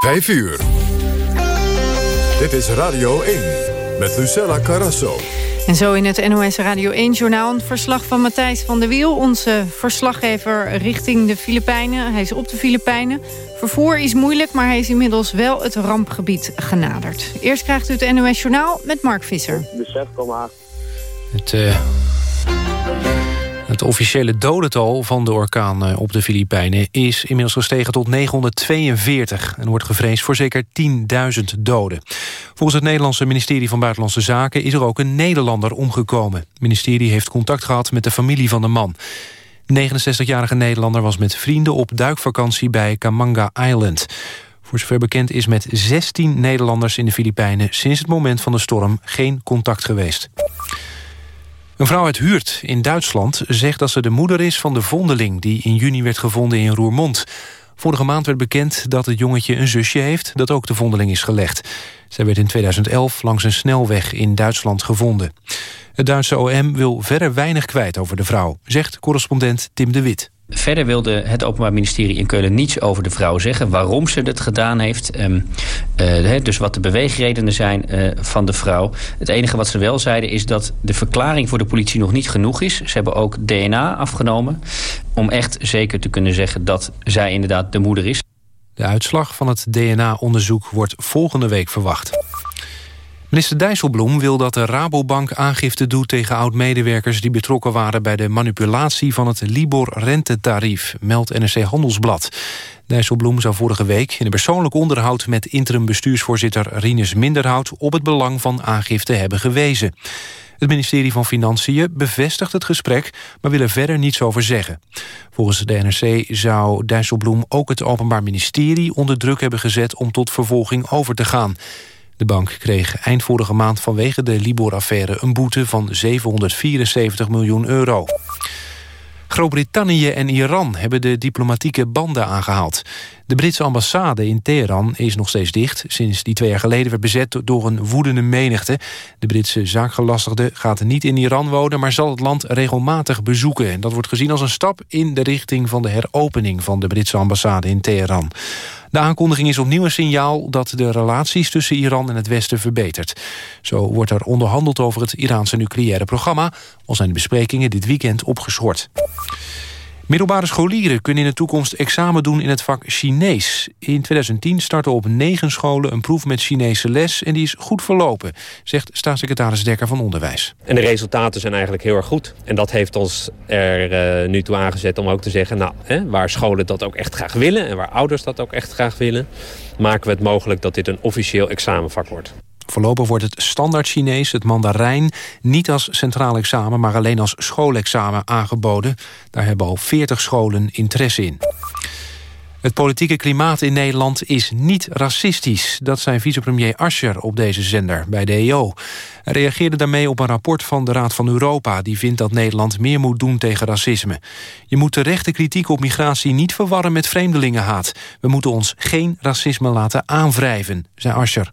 5 uur. Dit is Radio 1 met Lucella Carrasso. En zo in het NOS Radio 1-journaal een verslag van Matthijs van der Wiel... onze verslaggever richting de Filipijnen. Hij is op de Filipijnen. Vervoer is moeilijk, maar hij is inmiddels wel het rampgebied genaderd. Eerst krijgt u het NOS-journaal met Mark Visser. Besef komen Het... Uh... Het officiële dodental van de orkaan eh, op de Filipijnen is inmiddels gestegen tot 942 en wordt gevreesd voor zeker 10.000 doden. Volgens het Nederlandse ministerie van Buitenlandse Zaken is er ook een Nederlander omgekomen. Het ministerie heeft contact gehad met de familie van de man. De 69-jarige Nederlander was met vrienden op duikvakantie bij Kamanga Island. Voor zover bekend is met 16 Nederlanders in de Filipijnen sinds het moment van de storm geen contact geweest. Een vrouw uit Huurt in Duitsland zegt dat ze de moeder is van de vondeling... die in juni werd gevonden in Roermond. Vorige maand werd bekend dat het jongetje een zusje heeft... dat ook de vondeling is gelegd. Zij werd in 2011 langs een snelweg in Duitsland gevonden. Het Duitse OM wil verder weinig kwijt over de vrouw... zegt correspondent Tim de Wit. Verder wilde het Openbaar Ministerie in Keulen niets over de vrouw zeggen. Waarom ze het gedaan heeft. Um, uh, dus wat de beweegredenen zijn uh, van de vrouw. Het enige wat ze wel zeiden is dat de verklaring voor de politie nog niet genoeg is. Ze hebben ook DNA afgenomen. Om echt zeker te kunnen zeggen dat zij inderdaad de moeder is. De uitslag van het DNA-onderzoek wordt volgende week verwacht. Minister Dijsselbloem wil dat de Rabobank aangifte doet tegen oud-medewerkers die betrokken waren bij de manipulatie van het Libor-rentetarief, meldt NRC Handelsblad. Dijsselbloem zou vorige week in een persoonlijk onderhoud met interim bestuursvoorzitter Rinus Minderhout op het belang van aangifte hebben gewezen. Het ministerie van Financiën bevestigt het gesprek... maar wil er verder niets over zeggen. Volgens de NRC zou Dijsselbloem ook het Openbaar Ministerie... onder druk hebben gezet om tot vervolging over te gaan. De bank kreeg eind vorige maand vanwege de Libor-affaire... een boete van 774 miljoen euro. Groot-Brittannië en Iran hebben de diplomatieke banden aangehaald. De Britse ambassade in Teheran is nog steeds dicht... sinds die twee jaar geleden werd bezet door een woedende menigte. De Britse zaakgelastigde gaat niet in Iran wonen... maar zal het land regelmatig bezoeken. En dat wordt gezien als een stap in de richting van de heropening... van de Britse ambassade in Teheran. De aankondiging is opnieuw een signaal dat de relaties tussen Iran en het Westen verbetert. Zo wordt er onderhandeld over het Iraanse nucleaire programma... al zijn de besprekingen dit weekend opgeschort. Middelbare scholieren kunnen in de toekomst examen doen in het vak Chinees. In 2010 startte op negen scholen een proef met Chinese les... en die is goed verlopen, zegt staatssecretaris Dekker van Onderwijs. En de resultaten zijn eigenlijk heel erg goed. En dat heeft ons er uh, nu toe aangezet om ook te zeggen... nou, hè, waar scholen dat ook echt graag willen... en waar ouders dat ook echt graag willen... maken we het mogelijk dat dit een officieel examenvak wordt. Voorlopig wordt het standaard Chinees, het Mandarijn... niet als centraal examen, maar alleen als schoolexamen aangeboden. Daar hebben al 40 scholen interesse in. Het politieke klimaat in Nederland is niet racistisch. Dat zei vicepremier Ascher op deze zender bij de EO. Hij reageerde daarmee op een rapport van de Raad van Europa... die vindt dat Nederland meer moet doen tegen racisme. Je moet de rechte kritiek op migratie niet verwarren met vreemdelingenhaat. We moeten ons geen racisme laten aanwrijven, zei Ascher.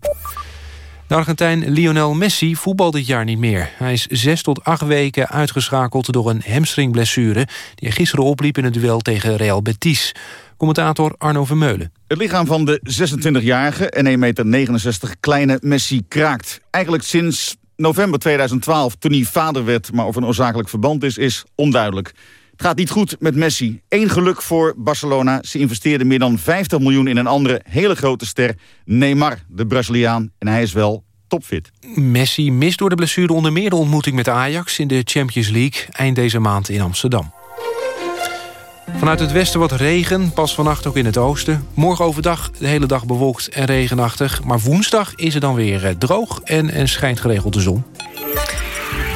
De Argentijn Lionel Messi voetbal dit jaar niet meer. Hij is zes tot acht weken uitgeschakeld door een hamstringblessure... die hij gisteren opliep in het duel tegen Real Betis. Commentator Arno Vermeulen. Het lichaam van de 26-jarige en 1,69 meter kleine Messi kraakt. Eigenlijk sinds november 2012, toen hij vader werd... maar of een oorzakelijk verband is, is onduidelijk. Het gaat niet goed met Messi. Eén geluk voor Barcelona. Ze investeerden meer dan 50 miljoen in een andere hele grote ster. Neymar, de Braziliaan. En hij is wel topfit. Messi mist door de blessure onder meer de ontmoeting met Ajax... in de Champions League eind deze maand in Amsterdam. Vanuit het westen wat regen, pas vannacht ook in het oosten. Morgen overdag de hele dag bewolkt en regenachtig. Maar woensdag is het dan weer eh, droog en, en schijnt geregeld de zon.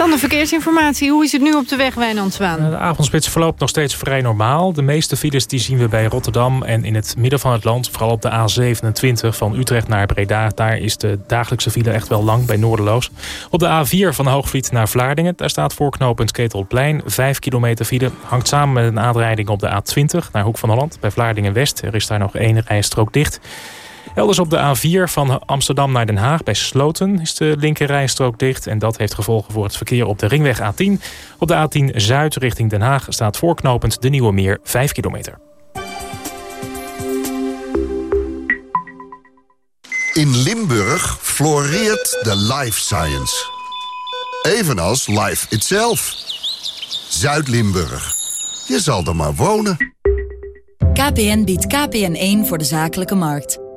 Dan de verkeersinformatie. Hoe is het nu op de weg, Wijnand Zwaan? De avondspits verloopt nog steeds vrij normaal. De meeste files die zien we bij Rotterdam en in het midden van het land. Vooral op de A27 van Utrecht naar Breda. Daar is de dagelijkse file echt wel lang bij Noorderloos. Op de A4 van Hoogvliet naar Vlaardingen. Daar staat voorknopend Ketelplein. 5 kilometer file. Hangt samen met een aanrijding op de A20 naar Hoek van Holland. Bij Vlaardingen-West. Er is daar nog één rijstrook dicht. Elders op de A4 van Amsterdam naar Den Haag bij Sloten is de linkerrijstrook dicht. En dat heeft gevolgen voor het verkeer op de ringweg A10. Op de A10 Zuid richting Den Haag staat voorknopend de Nieuwe Meer 5 kilometer. In Limburg floreert de life science. Evenals life itself. Zuid-Limburg. Je zal er maar wonen. KPN biedt KPN1 voor de zakelijke markt.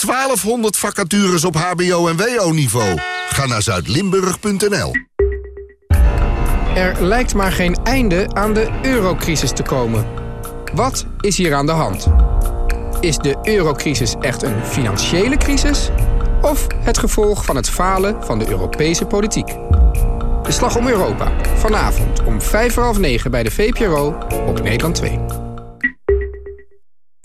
1200 vacatures op hbo- en wo-niveau. Ga naar zuidlimburg.nl. Er lijkt maar geen einde aan de eurocrisis te komen. Wat is hier aan de hand? Is de eurocrisis echt een financiële crisis? Of het gevolg van het falen van de Europese politiek? De Slag om Europa. Vanavond om vijf voor half bij de VPRO op Nederland 2.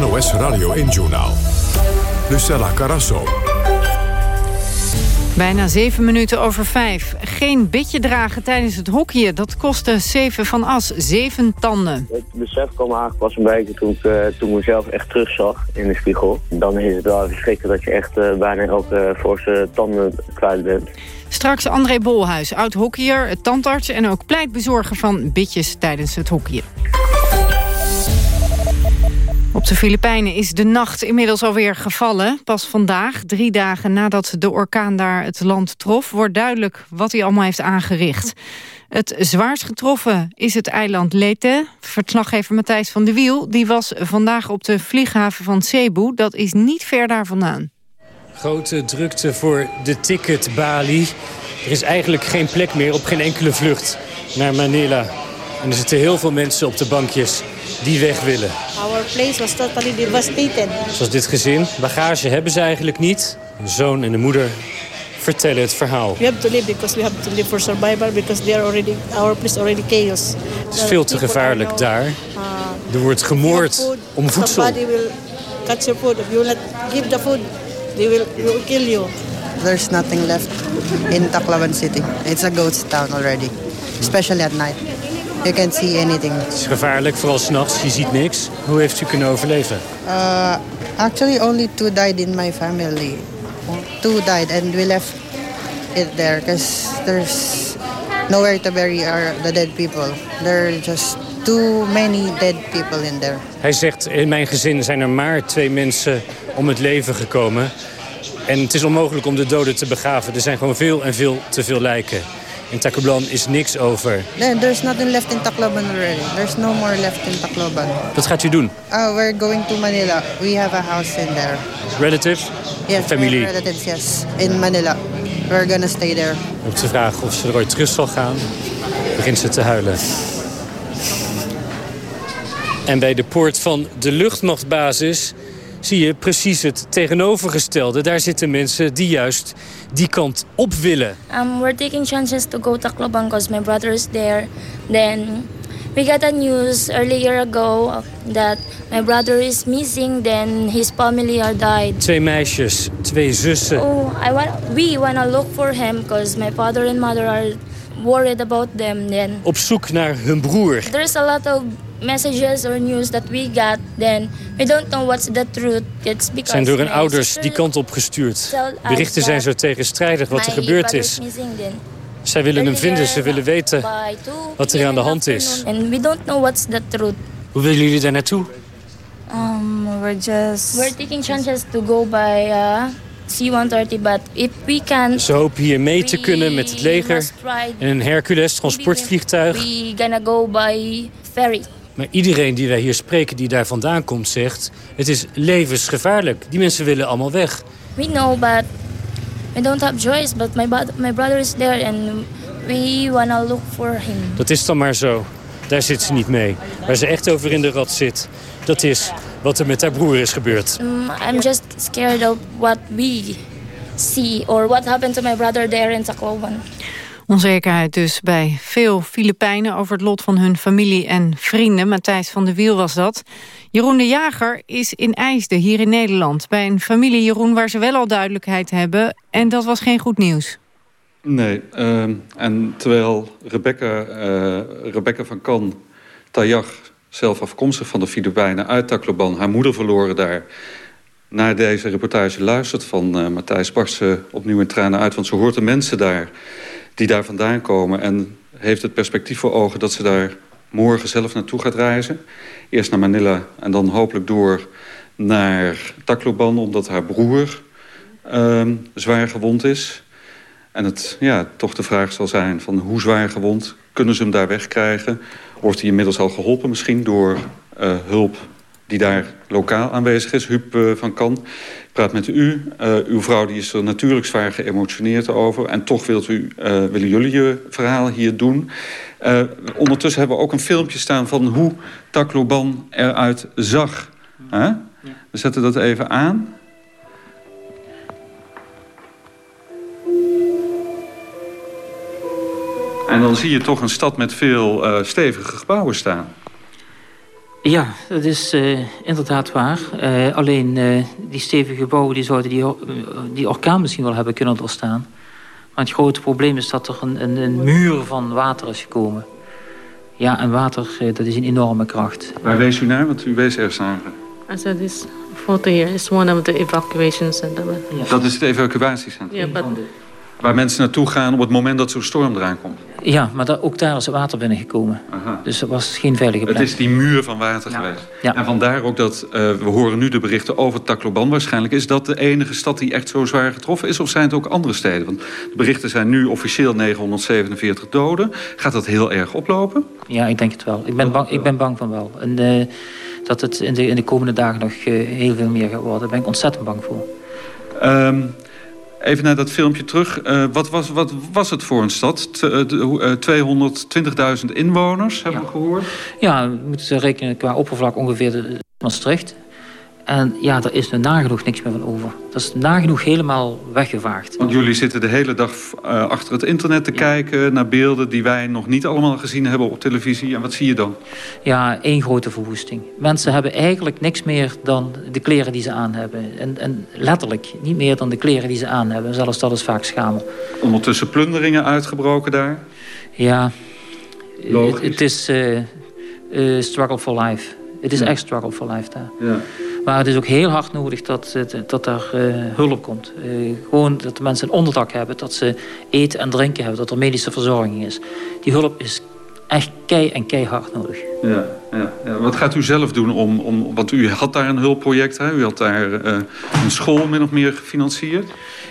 NOS Radio 1-journaal. Lucella Carasso. Bijna zeven minuten over vijf. Geen bitje dragen tijdens het hockeyen. Dat kostte zeven van As zeven tanden. Het besef kwam eigenlijk pas een beetje toen ik, uh, toen mezelf echt terugzag in de spiegel. Dan is het wel verschrikkelijk dat je echt uh, bijna elke forse tanden kwijt bent. Straks André Bolhuis, oud-hockeyer, tandarts... en ook pleitbezorger van bitjes tijdens het hockeyen. Op de Filipijnen is de nacht inmiddels alweer gevallen. Pas vandaag, drie dagen nadat de orkaan daar het land trof... wordt duidelijk wat hij allemaal heeft aangericht. Het zwaarst getroffen is het eiland Leyte. Verslaggever Matthijs van de Wiel die was vandaag op de vlieghaven van Cebu. Dat is niet ver daar vandaan. Grote drukte voor de ticketbalie. Er is eigenlijk geen plek meer op geen enkele vlucht naar Manila. En er zitten heel veel mensen op de bankjes die weg willen. Our place was totally devastated. Zoals dit gezin. Bagage hebben ze eigenlijk niet. De zoon en de moeder vertellen het verhaal. We have to live because we have to live for survival because they are already our place already chaos. Het is veel te gevaarlijk daar. Er wordt gemoord om voedsel. Somebody will cut your food. If you not give the food, they will, will kill you. There's nothing left in Tacloban City. It's a ghost town already, especially at night. You can't see anything. Het is gevaarlijk, vooral s'nachts. Je ziet niks. Hoe heeft u kunnen overleven? Uh, actually, only two died in my family. Two died and we left it there because there's nowhere to bury our, the dead people. There are just too many dead people in there. Hij zegt, in mijn gezin zijn er maar twee mensen om het leven gekomen. En het is onmogelijk om de doden te begraven. Er zijn gewoon veel en veel te veel lijken. In Tacloban is niks over. There's nothing left in Tacloban already. There's no more left in Tacloban. Wat gaat u doen? Oh, we're going to Manila. We have a house in there. Relatives? Yes, familie? relatives, yes. In Manila. We're gonna stay there. Op de vraag of ze er ooit terug zal gaan, begint ze te huilen. En bij de poort van de luchtmachtbasis zie je precies het tegenovergestelde. Daar zitten mensen die juist die kant op willen. Um, we're taking chances to go to Tacloban because my brother is there. Then we got a news earlier ago that my brother is missing. Then his family are died. Twee meisjes, twee zussen. Oh, I want, we want to look for him because my father and mother are worried about them. Then Op zoek naar hun broer. there's a lot of messages or news that we got. Then we don't know what's the truth. It's because Zijn door hun ouders die kant op gestuurd. Berichten zijn zo tegenstrijdig wat er gebeurd is. Zij willen hem vinden, ze willen weten wat er aan de hand is. And we don't know what's the truth. Hoe willen jullie daar naartoe? Um, we're just... We're taking chances to go by uh, C-130, but if we can... Ze hopen hier mee te kunnen met het leger en een Hercules transportvliegtuig. We gonna go by ferry. Maar iedereen die wij hier spreken die daar vandaan komt zegt... het is levensgevaarlijk. Die mensen willen allemaal weg. We know, but we don't have choice, but my, my brother is there and we wanna look for him. Dat is dan maar zo. Daar zit ze niet mee. Waar ze echt over in de rat zit, dat is wat er met haar broer is gebeurd. Um, I'm just scared of what we see or what happened to my brother there in Tacloban. Onzekerheid dus bij veel Filipijnen over het lot van hun familie en vrienden. Matthijs van der Wiel was dat. Jeroen de Jager is in IJsde, hier in Nederland. Bij een familie, Jeroen, waar ze wel al duidelijkheid hebben. En dat was geen goed nieuws. Nee, uh, en terwijl Rebecca, uh, Rebecca van Kan, Tajag, zelf afkomstig van de Filipijnen uit Tacloban... haar moeder verloren daar naar deze reportage luistert van uh, Matthijs... barst ze opnieuw in tranen uit, want ze hoort de mensen daar die daar vandaan komen... en heeft het perspectief voor ogen dat ze daar morgen zelf naartoe gaat reizen. Eerst naar Manila en dan hopelijk door naar Tacloban... omdat haar broer uh, zwaar gewond is. En het ja, toch de vraag zal zijn van hoe zwaar gewond... kunnen ze hem daar wegkrijgen? Wordt hij inmiddels al geholpen misschien door uh, hulp die daar lokaal aanwezig is, Huub uh, van Kan. Ik praat met u. Uh, uw vrouw die is er natuurlijk zwaar geëmotioneerd over. En toch wilt u, uh, willen jullie je verhaal hier doen. ondertussen hebben we ook een filmpje staan van hoe Tacloban eruit zag. We zetten dat even aan. En dan zie je toch een stad met veel stevige gebouwen staan. Ja, dat is uh, inderdaad waar. Uh, alleen uh, die stevige gebouwen die zouden die, die orkaan misschien wel hebben kunnen doorstaan. Maar het grote probleem is dat er een, een, een muur van water is gekomen. Ja, en water, dat is een enorme kracht. Waar wees u naar? Want u wees ergens naar. I said this photo here is one of the evacuation center. Ja. Dat is het evacuatiecentrum? Ja, yeah, but Waar mensen naartoe gaan op het moment dat zo'n storm eraan komt. Ja, maar daar, ook daar is water binnengekomen. Aha. Dus het was geen veilige plek. Het is die muur van water ja. geweest. Ja. En vandaar ook dat, uh, we horen nu de berichten over Tacloban waarschijnlijk. Is dat de enige stad die echt zo zwaar getroffen is? Of zijn het ook andere steden? Want de berichten zijn nu officieel 947 doden. Gaat dat heel erg oplopen? Ja, ik denk het wel. Ik ben bang, ik ben bang van wel. En, uh, dat het in de, in de komende dagen nog uh, heel veel meer gaat worden. Daar ben ik ontzettend bang voor. Um, Even naar dat filmpje terug. Uh, wat, was, wat was het voor een stad? T uh, 220.000 inwoners, hebben ja. we gehoord? Ja, we moeten rekenen qua oppervlak ongeveer de Maastricht. En ja, er is er nagenoeg niks meer van over. Dat is nagenoeg helemaal weggevaagd. Want jullie zitten de hele dag uh, achter het internet te ja. kijken... naar beelden die wij nog niet allemaal gezien hebben op televisie. En wat zie je dan? Ja, één grote verwoesting. Mensen hebben eigenlijk niks meer dan de kleren die ze aan hebben. En, en letterlijk niet meer dan de kleren die ze aan hebben. Zelfs dat is vaak schamel. Ondertussen plunderingen uitgebroken daar? Ja, het is uh, uh, struggle for life. Het is ja. echt struggle for life daar. Ja. Maar het is ook heel hard nodig dat, dat er uh, hulp komt. Uh, gewoon dat de mensen een onderdak hebben, dat ze eten en drinken hebben, dat er medische verzorging is. Die hulp is echt kei en keihard nodig. Ja, ja, ja. Wat gaat u zelf doen om, om... Want u had daar een hulpproject, hè? U had daar uh, een school min of meer gefinancierd.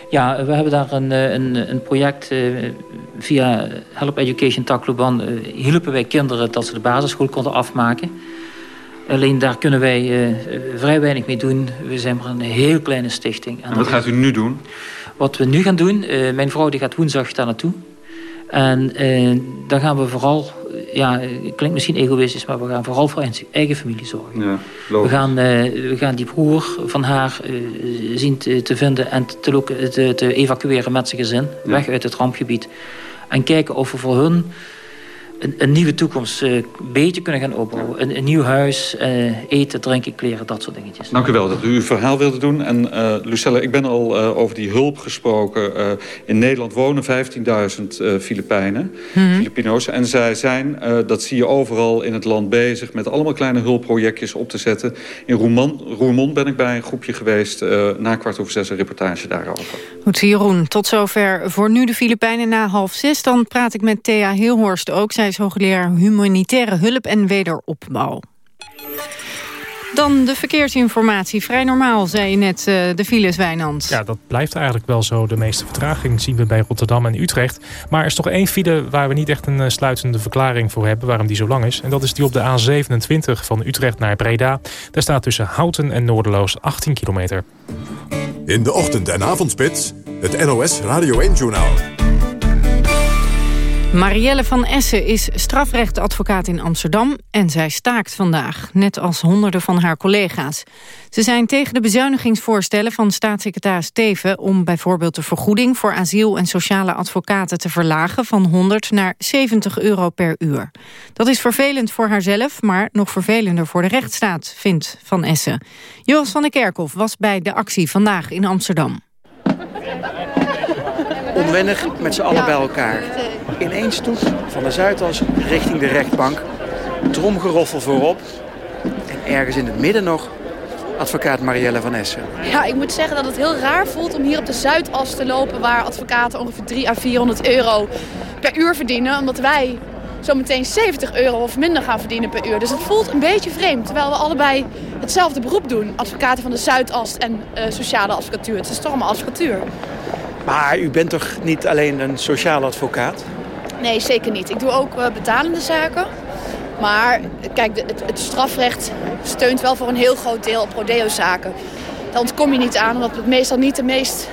Ja, we hebben daar een, een, een project via Help Education Tacloban. hielpen wij kinderen dat ze de basisschool konden afmaken. Alleen daar kunnen wij uh, vrij weinig mee doen. We zijn maar een heel kleine stichting. En, en wat gaat u nu doen? Wat we nu gaan doen, uh, mijn vrouw die gaat woensdag daar naartoe. En uh, dan gaan we vooral, ja, het klinkt misschien egoïstisch... maar we gaan vooral voor eigen familie zorgen. Ja, we, gaan, we gaan die broer van haar zien te, te, vinden en te, te, te, evacueren met zijn gezin. Ja. Weg uit het rampgebied. En kijken of we voor hun een, een, nieuwe toekomst uh, beetje kunnen gaan opbouwen. Een, een nieuw huis, uh, eten, drinken, kleren, dat soort dingetjes. Dank u wel dat u uw verhaal wilde doen. En uh, Lucella, ik ben al over die hulp gesproken. in Nederland wonen 15.000 Filipijnen, mm -hmm. Filipino's. En zij zijn, dat zie je overal in het land bezig... met allemaal kleine hulpprojectjes op te zetten. In Roermond, Roermond ben ik bij een groepje geweest. na kwart over zes een reportage daarover. Goed, Jeroen. Tot zover voor nu de Filipijnen na half zes. Dan praat ik met Thea Heelhorst ook. Zij is hoogleraar humanitaire hulp en wederopbouw. Dan de verkeersinformatie. Vrij normaal, zei je net, uh, de files, Wijnand. Ja, dat blijft eigenlijk wel zo. De meeste vertraging zien we bij Rotterdam en Utrecht. Maar er is toch één file waar we niet echt een sluitende verklaring voor hebben... waarom die zo lang is. En dat is die op de A27 van Utrecht naar Breda. Daar staat tussen Houten en Noorderloos 18 kilometer. In de ochtend- en avondspits Het NOS Radio 1-journaal. Marielle van Essen is strafrechtadvocaat in Amsterdam en zij staakt vandaag, net als honderden van haar collega's. Ze zijn tegen de bezuinigingsvoorstellen van staatssecretaris Teven om bijvoorbeeld de vergoeding voor asiel- en sociale advocaten te verlagen van 100 naar 70 euro per uur. Dat is vervelend voor haarzelf, maar nog vervelender voor de rechtsstaat, vindt Van Essen. Joris van der Kerkhof was bij de actie vandaag in Amsterdam. Onwennig met z'n allen bij elkaar. In één stoet van de Zuidas richting de rechtbank. Tromgeroffel voorop. En ergens in het midden nog advocaat Marielle van Essen. Ja, ik moet zeggen dat het heel raar voelt om hier op de Zuidas te lopen... waar advocaten ongeveer 3 à 400 euro per uur verdienen. Omdat wij zometeen 70 euro of minder gaan verdienen per uur. Dus het voelt een beetje vreemd. Terwijl we allebei hetzelfde beroep doen. Advocaten van de Zuidas en uh, sociale advocatuur. Het is toch allemaal advocatuur. Maar u bent toch niet alleen een sociale advocaat? Nee, zeker niet. Ik doe ook uh, betalende zaken. Maar kijk, het, het, strafrecht steunt wel voor een heel groot deel op rodeo-zaken. Daar ontkom je niet aan, omdat het meestal niet de meest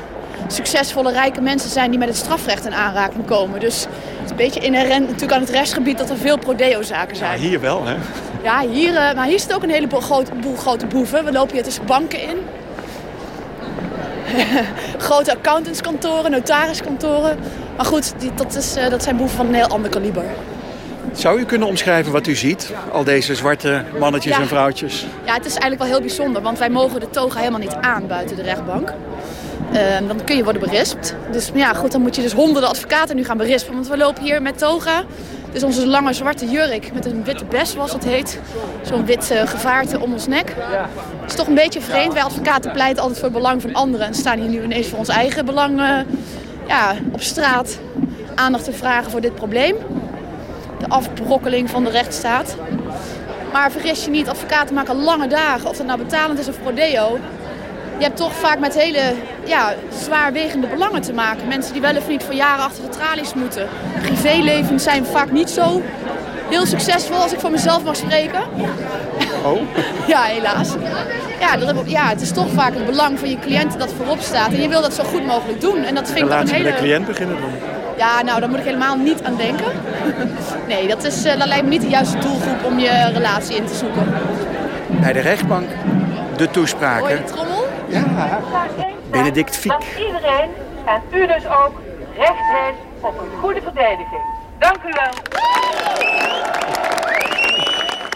succesvolle, rijke mensen zijn die met het strafrecht in aanraking komen. Dus het is een beetje inherent natuurlijk aan het rechtsgebied dat er veel prodeo-zaken zijn. Ja, hier wel, hè? Ja, hier, uh, maar hier zit ook een heleboel grote, boel grote boeven. We lopen hier tussen banken in. grote accountantskantoren, notariskantoren. Maar goed, die, dat, is, uh, dat zijn boeven van een heel ander kaliber. Zou u kunnen omschrijven wat u ziet? Al deze zwarte mannetjes Ja. en vrouwtjes. Ja, het is eigenlijk wel heel bijzonder, want wij mogen de toga helemaal niet aan buiten de rechtbank. Ehm, dan kun je worden berispt. Dus ja, goed, dan moet je dus honderden advocaten nu gaan berispen. Want we lopen hier met toga. Dus onze lange zwarte jurk met een witte bes, zoals het heet. Zo'n wit eh, gevaarte om ons nek. Het is toch een beetje vreemd. Wij advocaten pleiten altijd voor het belang van anderen. En staan hier nu ineens voor ons eigen belang eh, ja, op straat aandacht te vragen voor dit probleem. De afbrokkeling van de rechtsstaat. Maar vergis je niet, advocaten maken lange dagen. Of dat nou betalend is of prodeo. Je hebt toch vaak met hele ja, zwaarwegende belangen te maken. Mensen die wel of niet voor jaren achter de tralies moeten. Privélevens zijn vaak niet zo heel succesvol als ik voor mezelf mag spreken. Oh? Ja, helaas. Ja, dat, ja, het is toch vaak het belang van je cliënten dat voorop staat. En je wil dat zo goed mogelijk doen. En dat vind ik toch een Relatie hele... met de cliënt beginnen dan. Ja, nou, daar moet ik helemaal niet aan denken. Nee, dat, is, eh, dat lijkt me niet de juiste doelgroep om je relatie in te zoeken. Bij de rechtbank de toespraken. Hoor je de trommel? Ja. Benedict Fiek. Dat iedereen, en u dus ook, recht heeft op een goede verdediging. Dank u wel.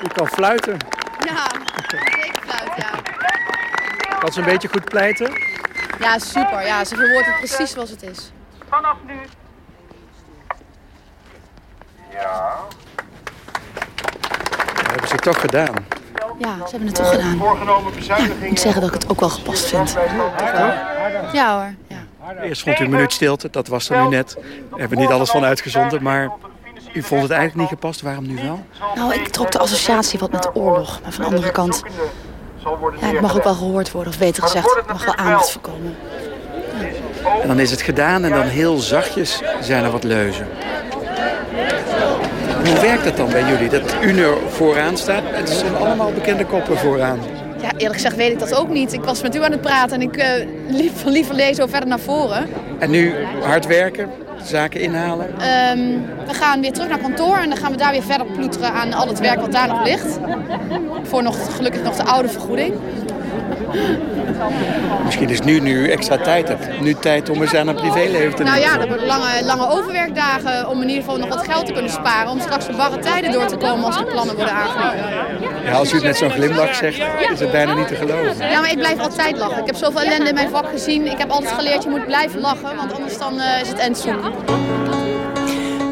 U kan fluiten. Ja, zeker fluit, ja. Kan ze een beetje goed pleiten? Ja, super. Ja, ze verwoordt het precies zoals het is. Vanaf nu. Ja. Dat hebben ze toch gedaan. Ja, ze hebben het toch gedaan. Ja, ik moet zeggen dat ik het ook wel gepast vind. Ja hoor. Eerst vond u een minuut stilte, dat was er nu net. Daar hebben we niet alles van uitgezonden, maar u vond het eigenlijk niet gepast. Waarom nu wel? Nou, ik trok de associatie wat met de oorlog. Maar van de andere kant, ja, het mag ook wel gehoord worden. Of beter gezegd, er mag wel aandacht voorkomen. En dan is het gedaan en dan heel zachtjes zijn er wat leuzen. Hoe werkt dat dan bij jullie? Dat u nu vooraan staat het zijn allemaal bekende koppen vooraan. Ja, eerlijk gezegd weet ik dat ook niet. Ik was met u aan het praten en ik eh, liep van liever lezen verder naar voren. En nu hard werken, zaken inhalen. Ehm, we gaan weer terug naar kantoor en dan gaan we daar weer verder ploeteren aan al het werk wat daar nog ligt. Voor nog, gelukkig nog de oude vergoeding. Misschien is nu, nu extra tijd hebt, nu tijd om eens aan een privéleven te Nou ja, dat worden lange, lange overwerkdagen om in ieder geval nog wat geld te kunnen sparen. Om straks de barre tijden door te komen als de plannen worden aangenomen. Ja, als u het met zo'n glimlach zegt, is het bijna niet te geloven. Ja, maar ik blijf altijd lachen. Ik heb zoveel ellende in mijn vak gezien. Ik heb altijd geleerd, je moet blijven lachen, want anders dan, eh, is het endzoek.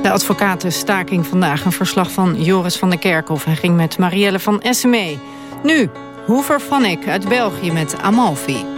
De advocatenstaking vandaag. Een verslag van Joris van der Kerkhof. Hij ging met Marielle van Essen mee. Nu, Hoever van ik uit België met Amalfi.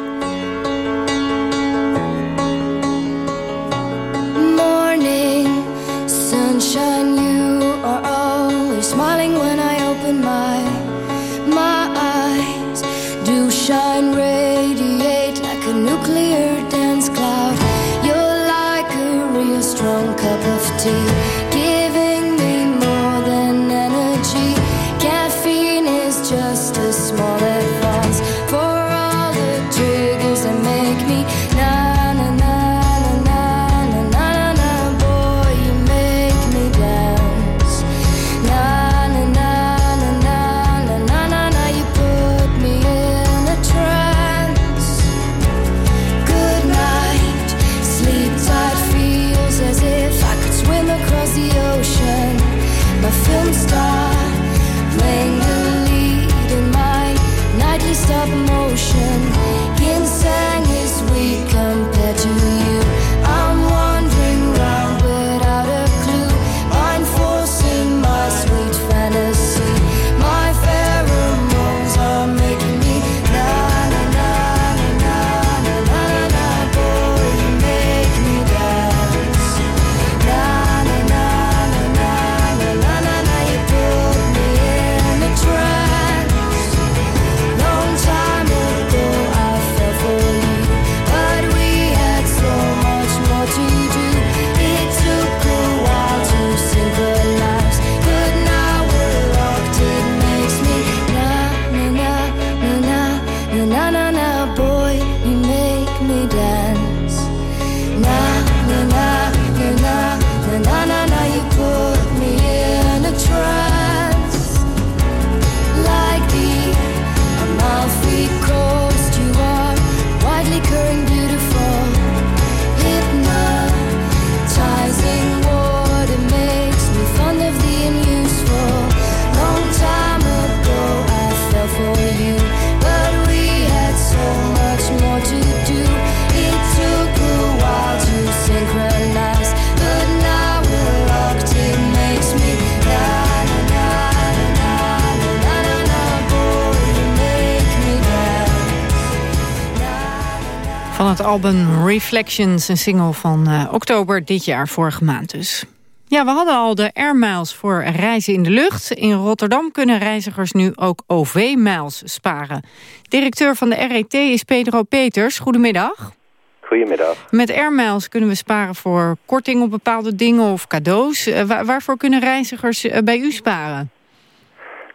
Album Reflections, een single van uh, oktober dit jaar, vorige maand dus. Ja, we hadden al de Air Miles voor reizen in de lucht. In Rotterdam kunnen reizigers nu ook OV-miles sparen. Directeur van de RET is Pedro Peters. Goedemiddag. Goedemiddag. Met Air Miles kunnen we sparen voor korting op bepaalde dingen of cadeaus. Uh, waarvoor kunnen reizigers uh, bij u sparen?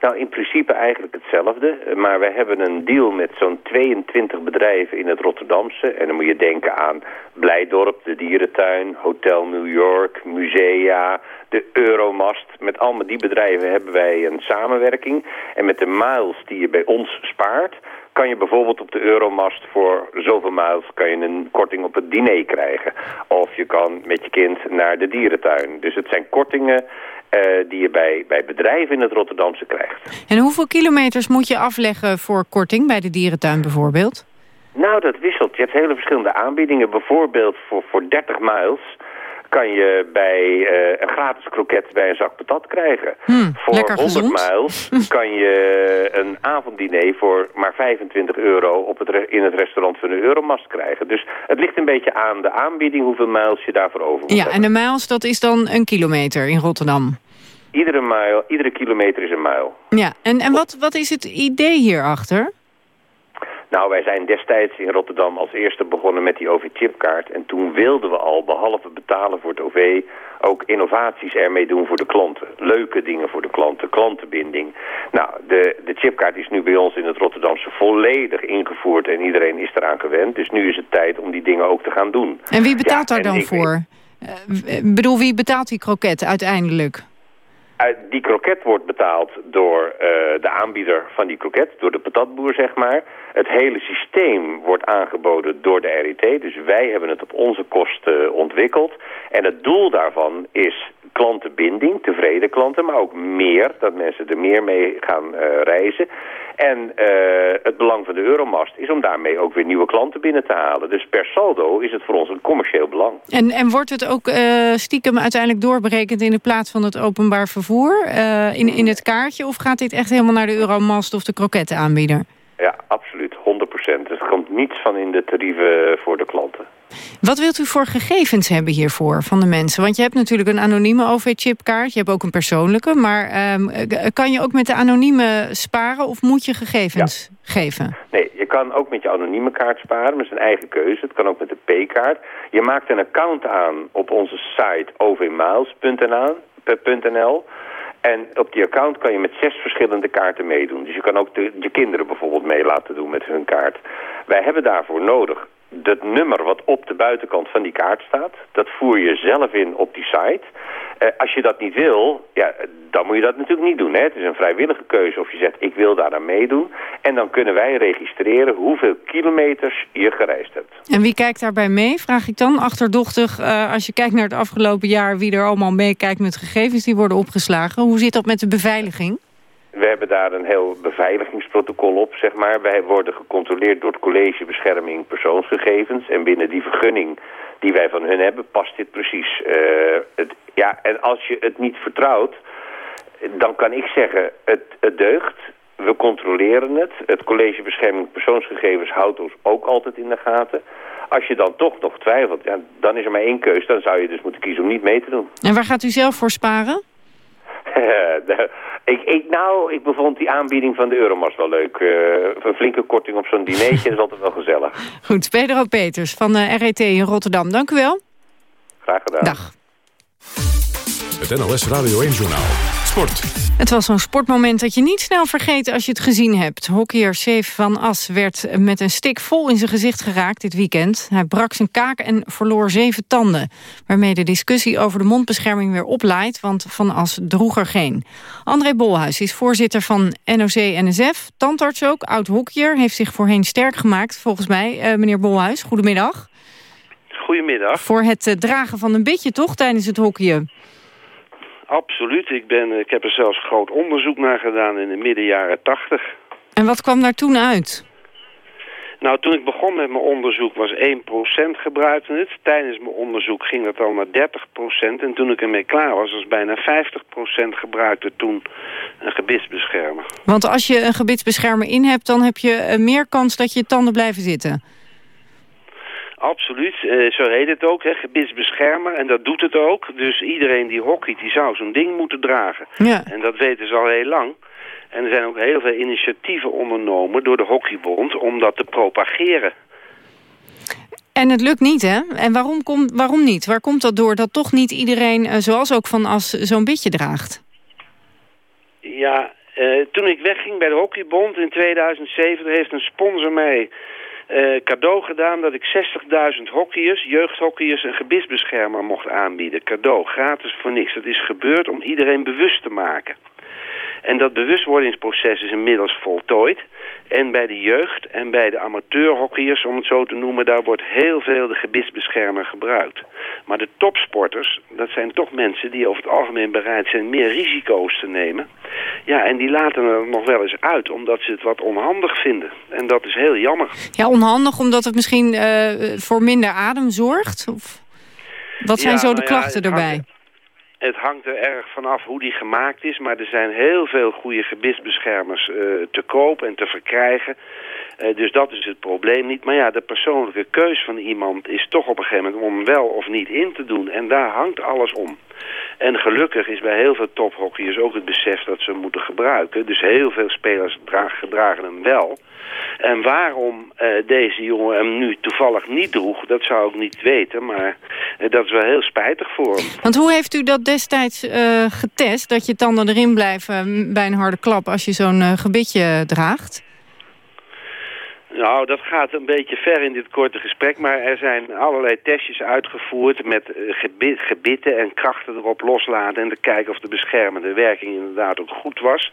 Nou, in principe eigenlijk hetzelfde. Maar we hebben een deal met zo'n 22 bedrijven in het Rotterdamse. En dan moet je denken aan Blijdorp, de Dierentuin, Hotel New York, musea, de Euromast. Met allemaal die bedrijven hebben wij een samenwerking. En met de miles die je bij ons spaart kan je bijvoorbeeld op de Euromast voor zoveel miles kan je een korting op het diner krijgen. Of je kan met je kind naar de dierentuin. Dus het zijn kortingen uh, die je bij, bij bedrijven in het Rotterdamse krijgt. En hoeveel kilometers moet je afleggen voor korting bij de dierentuin bijvoorbeeld? Nou, dat wisselt. Je hebt hele verschillende aanbiedingen. Bijvoorbeeld voor, voor 30 miles kan je bij uh, een gratis kroket bij een zak patat krijgen. Hmm, voor 100 gezond. miles kan je een avonddiner voor maar 25 euro op het in het restaurant van de Euromast krijgen. Dus het ligt een beetje aan de aanbieding hoeveel miles je daarvoor over moet Ja, en de miles dat is dan een kilometer in Rotterdam. Iedere, mile, iedere kilometer is een mijl. Ja, en, en wat, wat is het idee hierachter? Nou, wij zijn destijds in Rotterdam als eerste begonnen met die OV-chipkaart. En toen wilden we al, behalve betalen voor het OV, ook innovaties ermee doen voor de klanten. Leuke dingen voor de klanten, klantenbinding. Nou, de, de chipkaart is nu bij ons in het Rotterdamse volledig ingevoerd en iedereen is eraan gewend. Dus nu is het tijd om die dingen ook te gaan doen. En wie betaalt daar dan voor? Ik bedoel, wie betaalt die kroket uiteindelijk? Die kroket wordt betaald door uh, de aanbieder van die kroket, door de patatboer zeg maar. Het hele systeem wordt aangeboden door de RIT, dus wij hebben het op onze kosten ontwikkeld. En het doel daarvan is klantenbinding, tevreden klanten, maar ook meer, dat mensen er meer mee gaan uh, reizen. En uh, het belang van de Euromast is om daarmee ook weer nieuwe klanten binnen te halen. Dus per saldo is het voor ons een commercieel belang. En, en wordt het ook uh, stiekem uiteindelijk doorberekend in de plaats van het openbaar vervoer? In, in het kaartje? Of gaat dit echt helemaal naar de Euromast of de krokettenaanbieder? Ja, absoluut. 100%. Dus er komt niets van in de tarieven voor de klanten. Wat wilt u voor gegevens hebben hiervoor van de mensen? Want je hebt natuurlijk een anonieme OV-chipkaart. Je hebt ook een persoonlijke. Maar um, kan je ook met de anonieme sparen of moet je gegevens geven? Nee, je kan ook met je anonieme kaart sparen. Dat is een eigen keuze. Het kan ook met de P-kaart. Je maakt een account aan op onze site ovmiles.nl. En op die account kan je met zes verschillende kaarten meedoen. Dus je kan ook de, je kinderen bijvoorbeeld mee laten doen met hun kaart. Wij hebben daarvoor nodig dat nummer wat op de buitenkant van die kaart staat, dat voer je zelf in op die site. Uh, als je dat niet wil, ja, dan moet je dat natuurlijk niet doen. Hè? Het is een vrijwillige keuze of je zegt ik wil daar aan meedoen. En dan kunnen wij registreren hoeveel kilometers je gereisd hebt. En wie kijkt daarbij mee, vraag ik dan achterdochtig. Uh, als je kijkt naar het afgelopen jaar wie er allemaal meekijkt met gegevens die worden opgeslagen. Hoe zit dat met de beveiliging? We hebben daar een heel beveiligingsprotocol op, zeg maar. Wij worden gecontroleerd door het College Bescherming Persoonsgegevens. En binnen die vergunning die wij van hun hebben, past dit precies. Uh, het, ja, en als je het niet vertrouwt, dan kan ik zeggen, het, het deugt. We controleren het. Het College Bescherming Persoonsgegevens houdt ons ook altijd in de gaten. Als je dan toch nog twijfelt, ja, dan is er maar één keus. Dan zou je dus moeten kiezen om niet mee te doen. En waar gaat u zelf voor sparen? ik, ik, nou, ik bevond die aanbieding van de Euromast wel leuk. Uh, een flinke korting op zo'n dinertje is altijd wel gezellig. Goed, Pedro Peters van de eh, RET in Rotterdam. Dank u wel. Graag gedaan. Dag. Het NLS Radio 1 Journaal. Sport. Het was zo'n sportmoment dat je niet snel vergeet als je het gezien hebt. Hockeyer Seef van As werd met een stik vol in zijn gezicht geraakt dit weekend. Hij brak zijn kaak en verloor zeven tanden. Waarmee de discussie over de mondbescherming weer oplaait, want Van As droeg er geen. André Bolhuis is voorzitter van NOC-NSF, tandarts ook, oud-hockeyer. Heeft zich voorheen sterk gemaakt, volgens mij. Uh, meneer Bolhuis, goedemiddag. Goedemiddag. Voor het uh, dragen van een beetje toch tijdens het hockeyen? Absoluut. Ik, ben, ik heb er zelfs groot onderzoek naar gedaan in de midden jaren tachtig. En wat kwam daar toen uit? Nou, toen ik begon met mijn onderzoek was 1% gebruikte het. Tijdens mijn onderzoek ging dat al naar 30%. En toen ik ermee klaar was, was bijna 50% gebruikte toen een gebitsbeschermer. Want als je een gebitsbeschermer in hebt, dan heb je meer kans dat je tanden blijven zitten. Absoluut, uh, zo heet het ook, hè, gebitsbeschermer. En dat doet het ook. Dus iedereen die hockeyt, die zou zo'n ding moeten dragen. Ja. En dat weten ze al heel lang. En er zijn ook heel veel initiatieven ondernomen door de Hockeybond om dat te propageren. En het lukt niet, hè? En waarom, komt waarom niet? Waar komt dat door dat toch niet iedereen, uh, zoals ook Van As, zo'n beetje draagt? Ja, uh, toen ik wegging bij de Hockeybond in 2007... heeft een sponsor mij uh, cadeau gedaan dat ik 60.000 hockeyers, jeugdhockeyers, een gebitsbeschermer mocht aanbieden. Cadeau, gratis voor niks. Dat is gebeurd om iedereen bewust te maken. En dat bewustwordingsproces is inmiddels voltooid. En bij de jeugd en bij de amateurhockeyers, om het zo te noemen... daar wordt heel veel de gebitsbeschermer gebruikt. Maar de topsporters, dat zijn toch mensen die over het algemeen bereid zijn... meer risico's te nemen. Ja, en die laten er nog wel eens uit, omdat ze het wat onhandig vinden. En dat is heel jammer. Ja, onhandig omdat het misschien uh, voor minder adem zorgt? Of wat zijn ja, zo de nou klachten ja, erbij? Het hangt er erg vanaf hoe die gemaakt is, maar er zijn heel veel goede gebitsbeschermers uh, te koop en te verkrijgen. Uh, dus dat is het probleem niet. Maar ja, de persoonlijke keus van iemand is toch op een gegeven moment om wel of niet in te doen. En daar hangt alles om. En gelukkig is bij heel veel tophockeyers ook het besef dat ze hem moeten gebruiken. Dus heel veel spelers dragen, hem wel. En waarom uh, deze jongen hem nu toevallig niet droeg, dat zou ik niet weten. Maar dat is wel heel spijtig voor hem. Want hoe heeft u dat destijds uh, getest, dat je tanden erin blijven bij een harde klap als je zo'n gebitje draagt? Nou, dat gaat een beetje ver in dit korte gesprek, maar er zijn allerlei testjes uitgevoerd met gebit, gebitten en krachten erop loslaten en te kijken of de beschermende werking inderdaad ook goed was.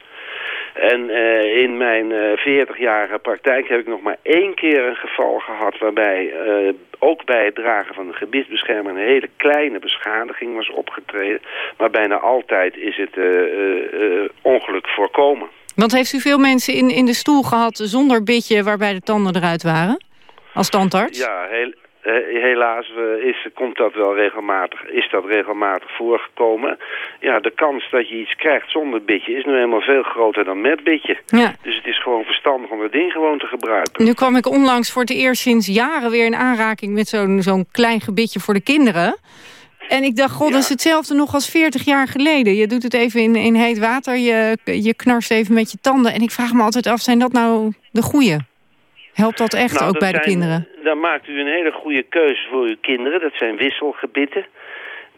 En uh, in mijn uh, 40-jarige praktijk heb ik nog maar één keer een geval gehad waarbij uh, ook bij het dragen van een gebitsbeschermer een hele kleine beschadiging was opgetreden. Maar bijna altijd is het ongeluk voorkomen. Want heeft u veel mensen in, in de stoel gehad zonder bitje waarbij de tanden eruit waren? Als tandarts? Ja, heel, helaas is, komt dat wel regelmatig, is dat regelmatig voorgekomen. Ja, de kans dat je iets krijgt zonder bitje is nu helemaal veel groter dan met bitje. Ja. Dus het is gewoon verstandig om het ding gewoon te gebruiken. Nu kwam ik onlangs voor het eerst sinds jaren weer in aanraking met zo'n zo'n klein gebitje voor de kinderen. En ik dacht, god, ja. dat is hetzelfde nog als 40 jaar geleden. Je doet het even in, in heet water, je, je knarst even met je tanden. En ik vraag me altijd af, zijn dat nou de goeie? Helpt dat echt nou, ook dat bij de kinderen? Dan maakt u een hele goede keuze voor uw kinderen. Dat zijn wisselgebitten.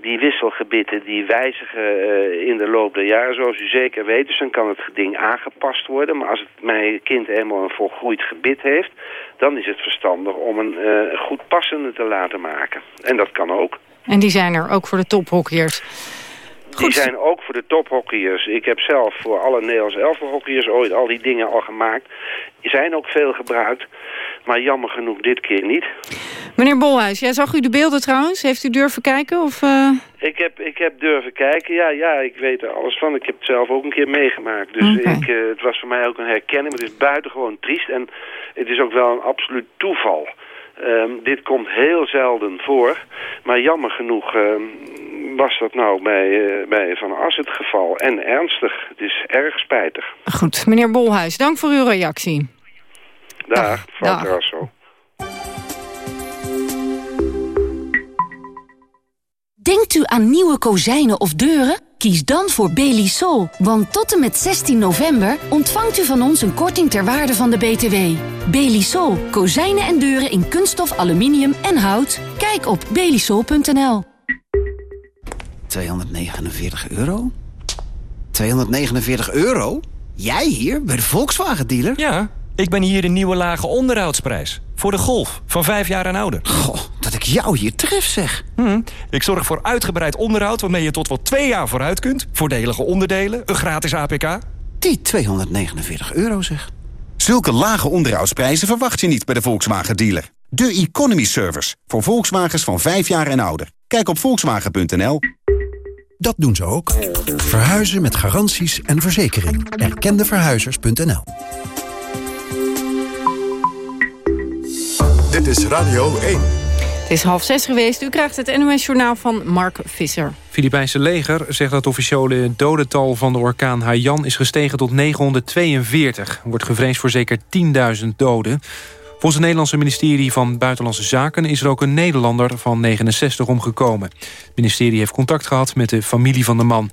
Die wisselgebitten die wijzigen uh, in de loop der jaren, zoals u zeker weet. Dus dan kan het ding aangepast worden. Maar als het, mijn kind eenmaal een volgroeid gebit heeft... dan is het verstandig om een uh, goed passende te laten maken. En dat kan ook. En die zijn er ook voor de tophockeyers. Die zijn ook voor de tophockeyers. Ik heb zelf voor alle Nederlandse elfenhockeyers ooit al die dingen al gemaakt. Die zijn ook veel gebruikt. Maar jammer genoeg dit keer niet. Meneer Bolhuis, jij zag u de beelden trouwens? Heeft u durven kijken? Of, uh... ik, heb, ik heb durven kijken, ja, ja, ik weet er alles van. Ik heb het zelf ook een keer meegemaakt. Dus okay. ik, uh, het was voor mij ook een herkenning. Maar het is buitengewoon triest en het is ook wel een absoluut toeval. Um, dit komt heel zelden voor. Maar jammer genoeg um, was dat nou bij, uh, bij Van As het geval. En ernstig. Het is erg spijtig. Goed, meneer Bolhuis, dank voor uw reactie. Dag, Frank Rasso. Denkt u aan nieuwe kozijnen of deuren? Kies dan voor Belisol, want tot en met 16 november ontvangt u van ons een korting ter waarde van de BTW. Belisol, kozijnen en deuren in kunststof, aluminium en hout. Kijk op belisol.nl. 249 euro? 249 euro? Jij hier, bij de Volkswagen-dealer? Ja, ik ben hier de nieuwe lage onderhoudsprijs. Voor de Golf, van vijf jaar en ouder. Goh, dat ik jou hier tref, zeg. Hm, ik zorg voor uitgebreid onderhoud waarmee je tot wel twee jaar vooruit kunt. Voordelige onderdelen, een gratis APK. Die 249 euro, zeg. Zulke lage onderhoudsprijzen verwacht je niet bij de Volkswagen-dealer. De Economy Service, voor Volkswagens van 5 jaar en ouder. Kijk op volkswagen.nl. Dat doen ze ook. Verhuizen met garanties en verzekering. Erkendeverhuizers.nl Dit is Radio 1. Het is half zes geweest. U krijgt het NOS-journaal van Mark Visser. Filipijnse leger zegt dat het officiële dodental van de orkaan Haiyan is gestegen tot 942. Er wordt gevreesd voor zeker 10.000 doden. Volgens het Nederlandse ministerie van Buitenlandse Zaken... is er ook een Nederlander van 69 omgekomen. Het ministerie heeft contact gehad met de familie van de man.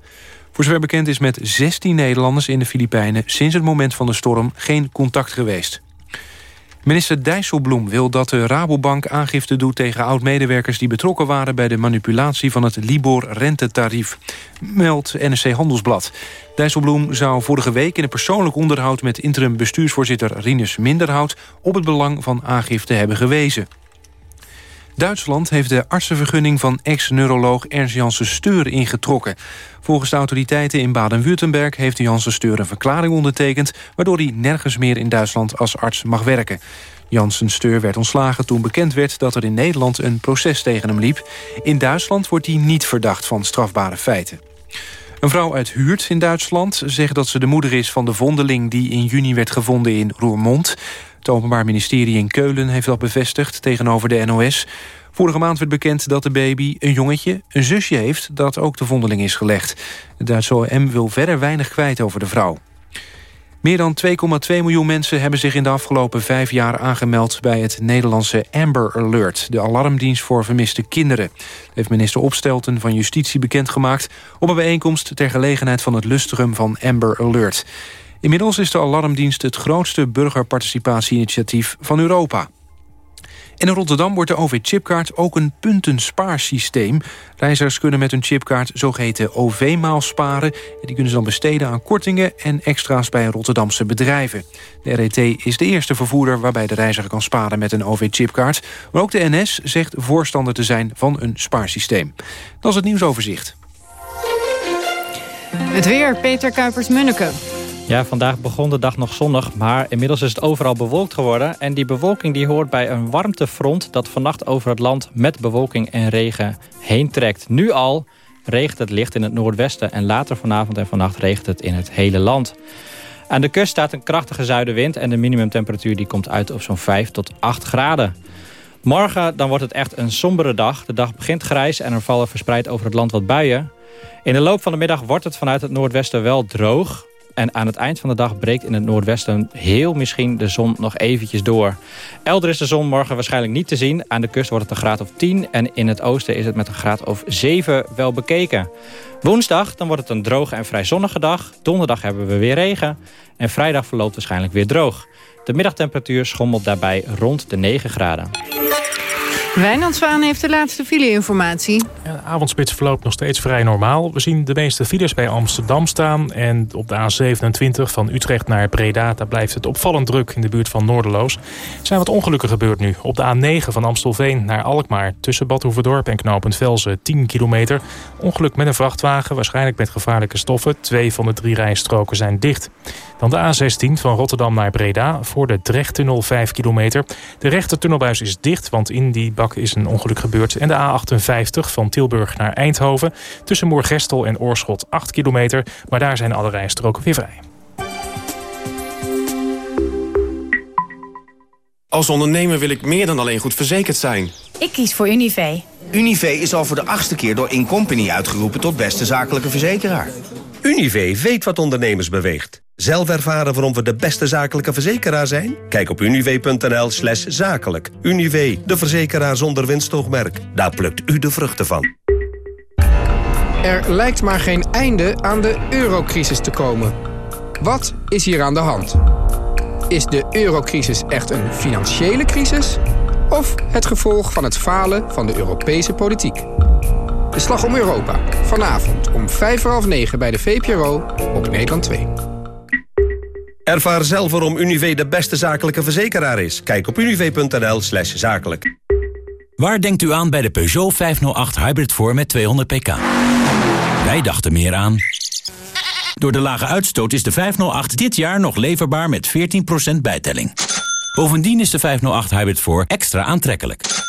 Voor zover bekend is met 16 Nederlanders in de Filipijnen... sinds het moment van de storm geen contact geweest. Minister Dijsselbloem wil dat de Rabobank aangifte doet tegen oud-medewerkers die betrokken waren bij de manipulatie van het Libor-rentetarief, meldt NSC Handelsblad. Dijsselbloem zou vorige week in een persoonlijk onderhoud met interim bestuursvoorzitter Rinus Minderhout op het belang van aangifte hebben gewezen. Duitsland heeft de artsenvergunning van ex-neuroloog Ernst Janssen Steur ingetrokken. Volgens de autoriteiten in Baden-Württemberg heeft Janssen Steur een verklaring ondertekend... waardoor hij nergens meer in Duitsland als arts mag werken. Janssen Steur werd ontslagen toen bekend werd dat er in Nederland een proces tegen hem liep. In Duitsland wordt hij niet verdacht van strafbare feiten. Een vrouw uit Huurt in Duitsland zegt dat ze de moeder is van de vondeling... die in juni werd gevonden in Roermond. Het Openbaar Ministerie in Keulen heeft dat bevestigd tegenover de NOS. Vorige maand werd bekend dat de baby een jongetje, een zusje heeft... dat ook de vondeling is gelegd. De Duitse OM wil verder weinig kwijt over de vrouw. Meer dan 2,2 miljoen mensen hebben zich in de afgelopen vijf jaar aangemeld... bij het Nederlandse Amber Alert, de alarmdienst voor vermiste kinderen. Heeft minister Opstelten van Justitie bekendgemaakt... op een bijeenkomst ter gelegenheid van het lustrum van Amber Alert. Inmiddels is de alarmdienst het grootste burgerparticipatieinitiatief van Europa. En in Rotterdam wordt de OV-chipkaart ook een puntenspaarsysteem. Reizigers kunnen met hun chipkaart zogeheten OV-maal sparen. En die kunnen ze dan besteden aan kortingen en extra's bij Rotterdamse bedrijven. De RET is de eerste vervoerder waarbij de reiziger kan sparen met een OV-chipkaart. Maar ook de NS zegt voorstander te zijn van een spaarsysteem. Dat is het nieuwsoverzicht. Het weer, Peter Kuipers-Munneke. Ja, vandaag begon de dag nog zonnig, maar inmiddels is het overal bewolkt geworden. En die bewolking die hoort bij een warmtefront dat vannacht over het land met bewolking en regen heen trekt. Nu al regent het licht in het noordwesten en later vanavond en vannacht regent het in het hele land. Aan de kust staat een krachtige zuidenwind en de minimumtemperatuur die komt uit op zo'n 5 tot 8 graden. Morgen dan wordt het echt een sombere dag. De dag begint grijs en er vallen verspreid over het land wat buien. In de loop van de middag wordt het vanuit het noordwesten wel droog. En aan het eind van de dag breekt in het noordwesten heel misschien de zon nog eventjes door. Elder is de zon morgen waarschijnlijk niet te zien. Aan de kust wordt het een graad of 10 en in het oosten is het met een graad of 7 wel bekeken. Woensdag dan wordt het een droge en vrij zonnige dag. Donderdag hebben we weer regen. En vrijdag verloopt waarschijnlijk weer droog. De middagtemperatuur schommelt daarbij rond de 9 graden. Wijnand Zwaan heeft de laatste file-informatie. De avondspits verloopt nog steeds vrij normaal. We zien de meeste files bij Amsterdam staan. En op de A27 van Utrecht naar Breda... daar blijft het opvallend druk in de buurt van Noorderloos. Er zijn wat ongelukken gebeurd nu. Op de A9 van Amstelveen naar Alkmaar... tussen Bad Hoeverdorp en Knopend Velzen 10 kilometer. Ongeluk met een vrachtwagen, waarschijnlijk met gevaarlijke stoffen. Twee van de drie rijstroken zijn dicht. Dan de A16 van Rotterdam naar Breda voor de Drechttunnel 5 kilometer. De rechtertunnelbuis is dicht, want in die bak is een ongeluk gebeurd. En de A58 van Tilburg naar Eindhoven tussen Moergestel en Oorschot 8 kilometer. Maar daar zijn alle rijstroken weer vrij. Als ondernemer wil ik meer dan alleen goed verzekerd zijn. Ik kies voor Univé. Univé is al voor de achtste keer door Incompany uitgeroepen tot beste zakelijke verzekeraar. Univé weet wat ondernemers beweegt. Zelf ervaren waarom we de beste zakelijke verzekeraar zijn? Kijk op univ.nl slash zakelijk. Univ, de verzekeraar zonder winstoogmerk. Daar plukt u de vruchten van. Er lijkt maar geen einde aan de eurocrisis te komen. Wat is hier aan de hand? Is de eurocrisis echt een financiële crisis? Of het gevolg van het falen van de Europese politiek? De Slag om Europa. Vanavond om vijf voor half negen bij de VPRO op Nederland 2. Ervaar zelf waarom Univé de beste zakelijke verzekeraar is. Kijk op univé.nl slash zakelijk. Waar denkt u aan bij de Peugeot 508 Hybrid voor met 200 pk? Wij dachten meer aan... Door de lage uitstoot is de 508 dit jaar nog leverbaar met 14% bijtelling. Bovendien is de 508 Hybrid voor extra aantrekkelijk.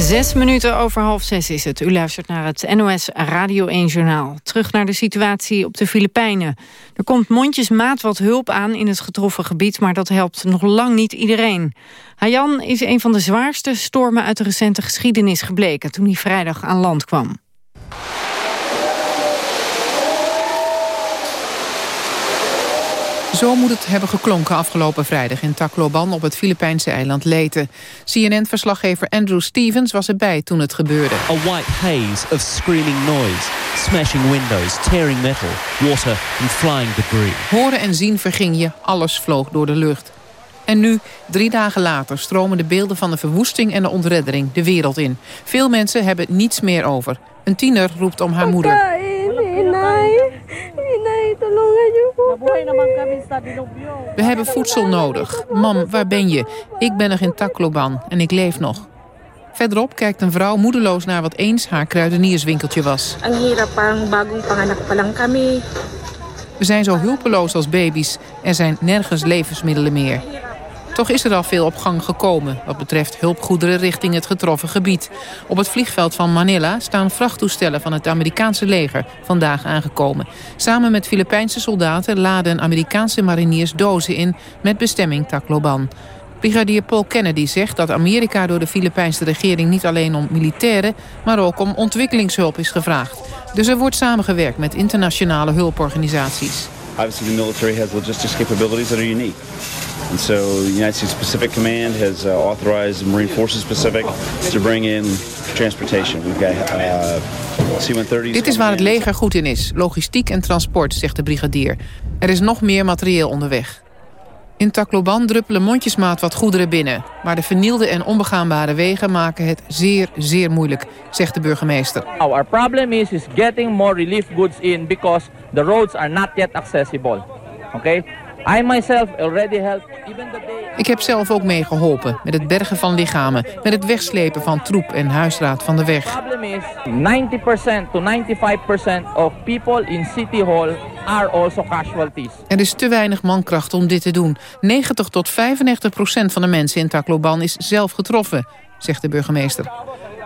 Zes minuten over half zes is het. U luistert naar het NOS Radio 1 Journaal. Terug naar de situatie op de Filipijnen. Er komt mondjesmaat wat hulp aan in het getroffen gebied... maar dat helpt nog lang niet iedereen. Haiyan is een van de zwaarste stormen uit de recente geschiedenis gebleken... toen hij vrijdag aan land kwam. Zo moet het hebben geklonken afgelopen vrijdag in Tacloban op het Filipijnse eiland Leyte. CNN-verslaggever Andrew Stevens was erbij toen het gebeurde. A white haze of screaming noise, smashing windows, tearing metal, water and flying debris. Horen en zien verging je, alles vloog door de lucht. En nu, drie dagen later, stromen de beelden van de verwoesting en de ontreddering de wereld in. Veel mensen hebben niets meer over. Een tiener roept om haar moeder. We hebben voedsel nodig. Mam, waar ben je? Ik ben nog in Tacloban en ik leef nog. Verderop kijkt een vrouw moedeloos naar wat eens haar kruidenierswinkeltje was. We zijn zo hulpeloos als baby's. Er zijn nergens levensmiddelen meer. Toch is er al veel op gang gekomen wat betreft hulpgoederen richting het getroffen gebied. Op het vliegveld van Manila staan vrachttoestellen van het Amerikaanse leger vandaag aangekomen. Samen met Filipijnse soldaten laden Amerikaanse mariniers dozen in met bestemming Tacloban. Brigadier Paul Kennedy zegt dat Amerika door de Filipijnse regering niet alleen om militaire, maar ook om ontwikkelingshulp is gevraagd. Dus er wordt samengewerkt met internationale hulporganisaties. Obviously the military has logistics capabilities that are unique. And so the United States Pacific Command has uh, authorized Marine Forces Pacific to bring in transportation. We've got uh, C-130's. Dit is waar het leger goed in is. Logistiek en transport, zegt de brigadier. Er is nog meer materieel onderweg. In Tacloban druppelen mondjesmaat wat goederen binnen. Maar de vernielde en onbegaanbare wegen maken het zeer, zeer moeilijk, zegt de burgemeester. Our problem is, is getting more relief goods in because the roads are not yet accessible. Okay? I myself already helped even the day... Ik heb zelf ook meegeholpen met het bergen van lichamen, met het wegslepen van troep en huisraad van de weg. The problem is 90% to 95% of people in City Hall are also casualties. Er is te weinig mankracht om dit te doen. 90 tot 95 procent van de mensen in Tacloban is zelf getroffen, zegt de burgemeester.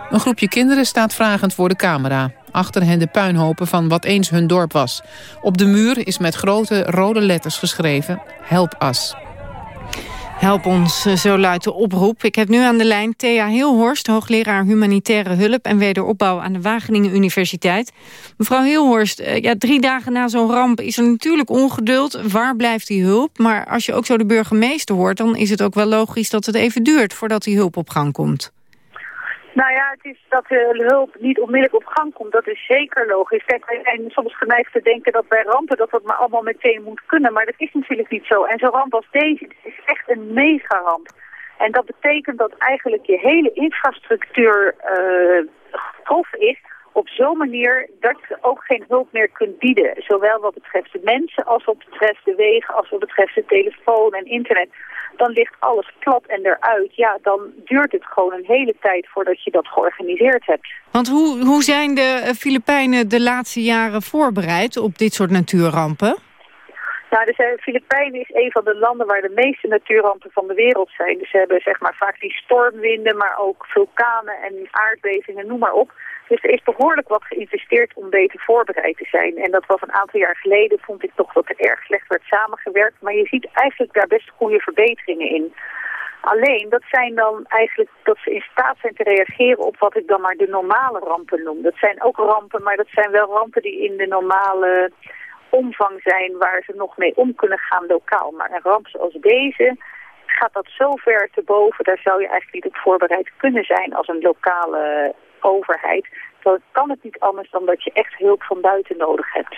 Een groepje kinderen staat vragend voor de camera. Achter hen de puinhopen van wat eens hun dorp was. Op de muur is met grote rode letters geschreven... Help us. Help ons, eh, zo luidt de oproep. Ik heb nu aan de lijn Thea Hilhorst, hoogleraar humanitaire hulp en wederopbouw aan de Wageningen Universiteit. Mevrouw Hilhorst, eh, ja, drie dagen na zo'n ramp is er natuurlijk ongeduld. Waar blijft die hulp? Maar als je ook zo de burgemeester hoort, dan is het ook wel logisch dat het even duurt voordat die hulp op gang komt. Nou ja, het is dat de hulp niet onmiddellijk op gang komt. Dat is zeker logisch. Kijk, wij zijn soms geneigd te denken dat bij rampen dat dat maar allemaal meteen moet kunnen. Maar dat is natuurlijk niet zo. En zo'n ramp als deze is echt een mega ramp. En dat betekent dat eigenlijk je hele infrastructuur uh, is op zo'n manier dat je ook geen hulp meer kunt bieden. Zowel wat betreft de mensen als wat betreft de wegen, als wat betreft de telefoon en internet dan ligt alles plat en eruit. Ja, dan duurt het gewoon een hele tijd voordat je dat georganiseerd hebt. Want hoe, hoe zijn de eh, Filipijnen de laatste jaren voorbereid op dit soort natuurrampen? Nou, de Filipijnen is een van de landen waar de meeste natuurrampen van de wereld zijn. Dus ze hebben zeg maar vaak die stormwinden, maar ook vulkanen en aardbevingen, noem maar op. Dus er is behoorlijk wat geïnvesteerd om beter voorbereid te zijn. En dat was een aantal jaar geleden, vond ik toch dat er erg slecht werd samengewerkt. Maar je ziet eigenlijk daar best goede verbeteringen in. Alleen, dat zijn dan eigenlijk dat ze in staat zijn te reageren op wat ik dan maar de normale rampen noem. Dat zijn ook rampen, maar dat zijn wel rampen die in de normale omvang zijn waar ze nog mee om kunnen gaan lokaal. Maar een ramp zoals deze gaat dat zo ver te boven, daar zou je eigenlijk niet op voorbereid kunnen zijn als een lokale overheid. Dan kan het niet anders dan dat je echt hulp van buiten nodig hebt.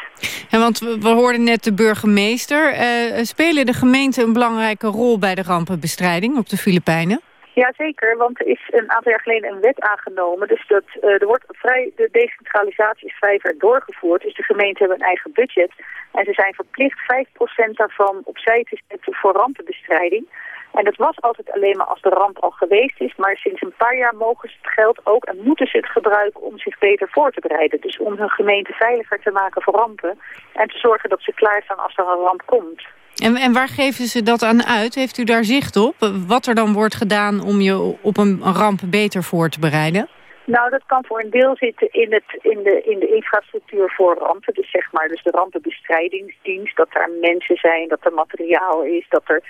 En want we, we hoorden net de burgemeester. Uh, spelen de gemeenten een belangrijke rol bij de rampenbestrijding op de Filipijnen? Jazeker, want er is een aantal jaar geleden een wet aangenomen. Dus dat, uh, er wordt vrij, de decentralisatie is vrij ver doorgevoerd. Dus de gemeenten hebben een eigen budget. En ze zijn verplicht 5% daarvan opzij te zetten voor rampenbestrijding. En dat was altijd alleen maar als de ramp al geweest is. Maar sinds een paar jaar mogen ze het geld ook en moeten ze het gebruiken om zich beter voor te bereiden. Dus om hun gemeente veiliger te maken voor rampen. En te zorgen dat ze klaarstaan als er een ramp komt. En, en waar geven ze dat aan uit? Heeft u daar zicht op? Wat er dan wordt gedaan om je op een ramp beter voor te bereiden? Nou, dat kan voor een deel zitten in, het, in, de, in de infrastructuur voor rampen. Dus zeg maar dus de rampenbestrijdingsdienst. Dat er mensen zijn, dat er materiaal is, dat er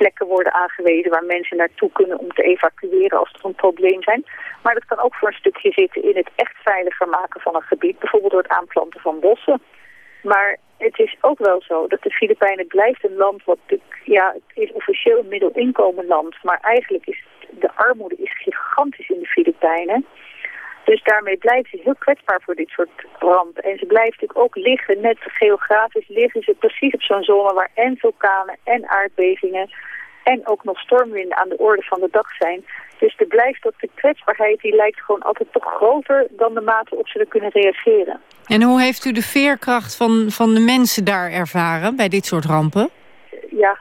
plekken worden aangewezen waar mensen naartoe kunnen om te evacueren als er een probleem zijn. Maar dat kan ook voor een stukje zitten in het echt veiliger maken van een gebied. Bijvoorbeeld door het aanplanten van bossen. Maar het is ook wel zo dat de Filipijnen blijft een land wat ja, het is officieel een middelinkomenland. Maar eigenlijk is de armoede is gigantisch in de Filipijnen. Dus daarmee blijven ze heel kwetsbaar voor dit soort rampen. En ze blijven natuurlijk ook liggen, net geografisch liggen ze precies op zo'n zone waar en vulkanen en aardbevingen en ook nog stormwinden aan de orde van de dag zijn. Dus er blijft dat de kwetsbaarheid, die lijkt gewoon altijd toch groter dan de mate op ze er kunnen reageren. En hoe heeft u de veerkracht van, van de mensen daar ervaren bij dit soort rampen? Ja,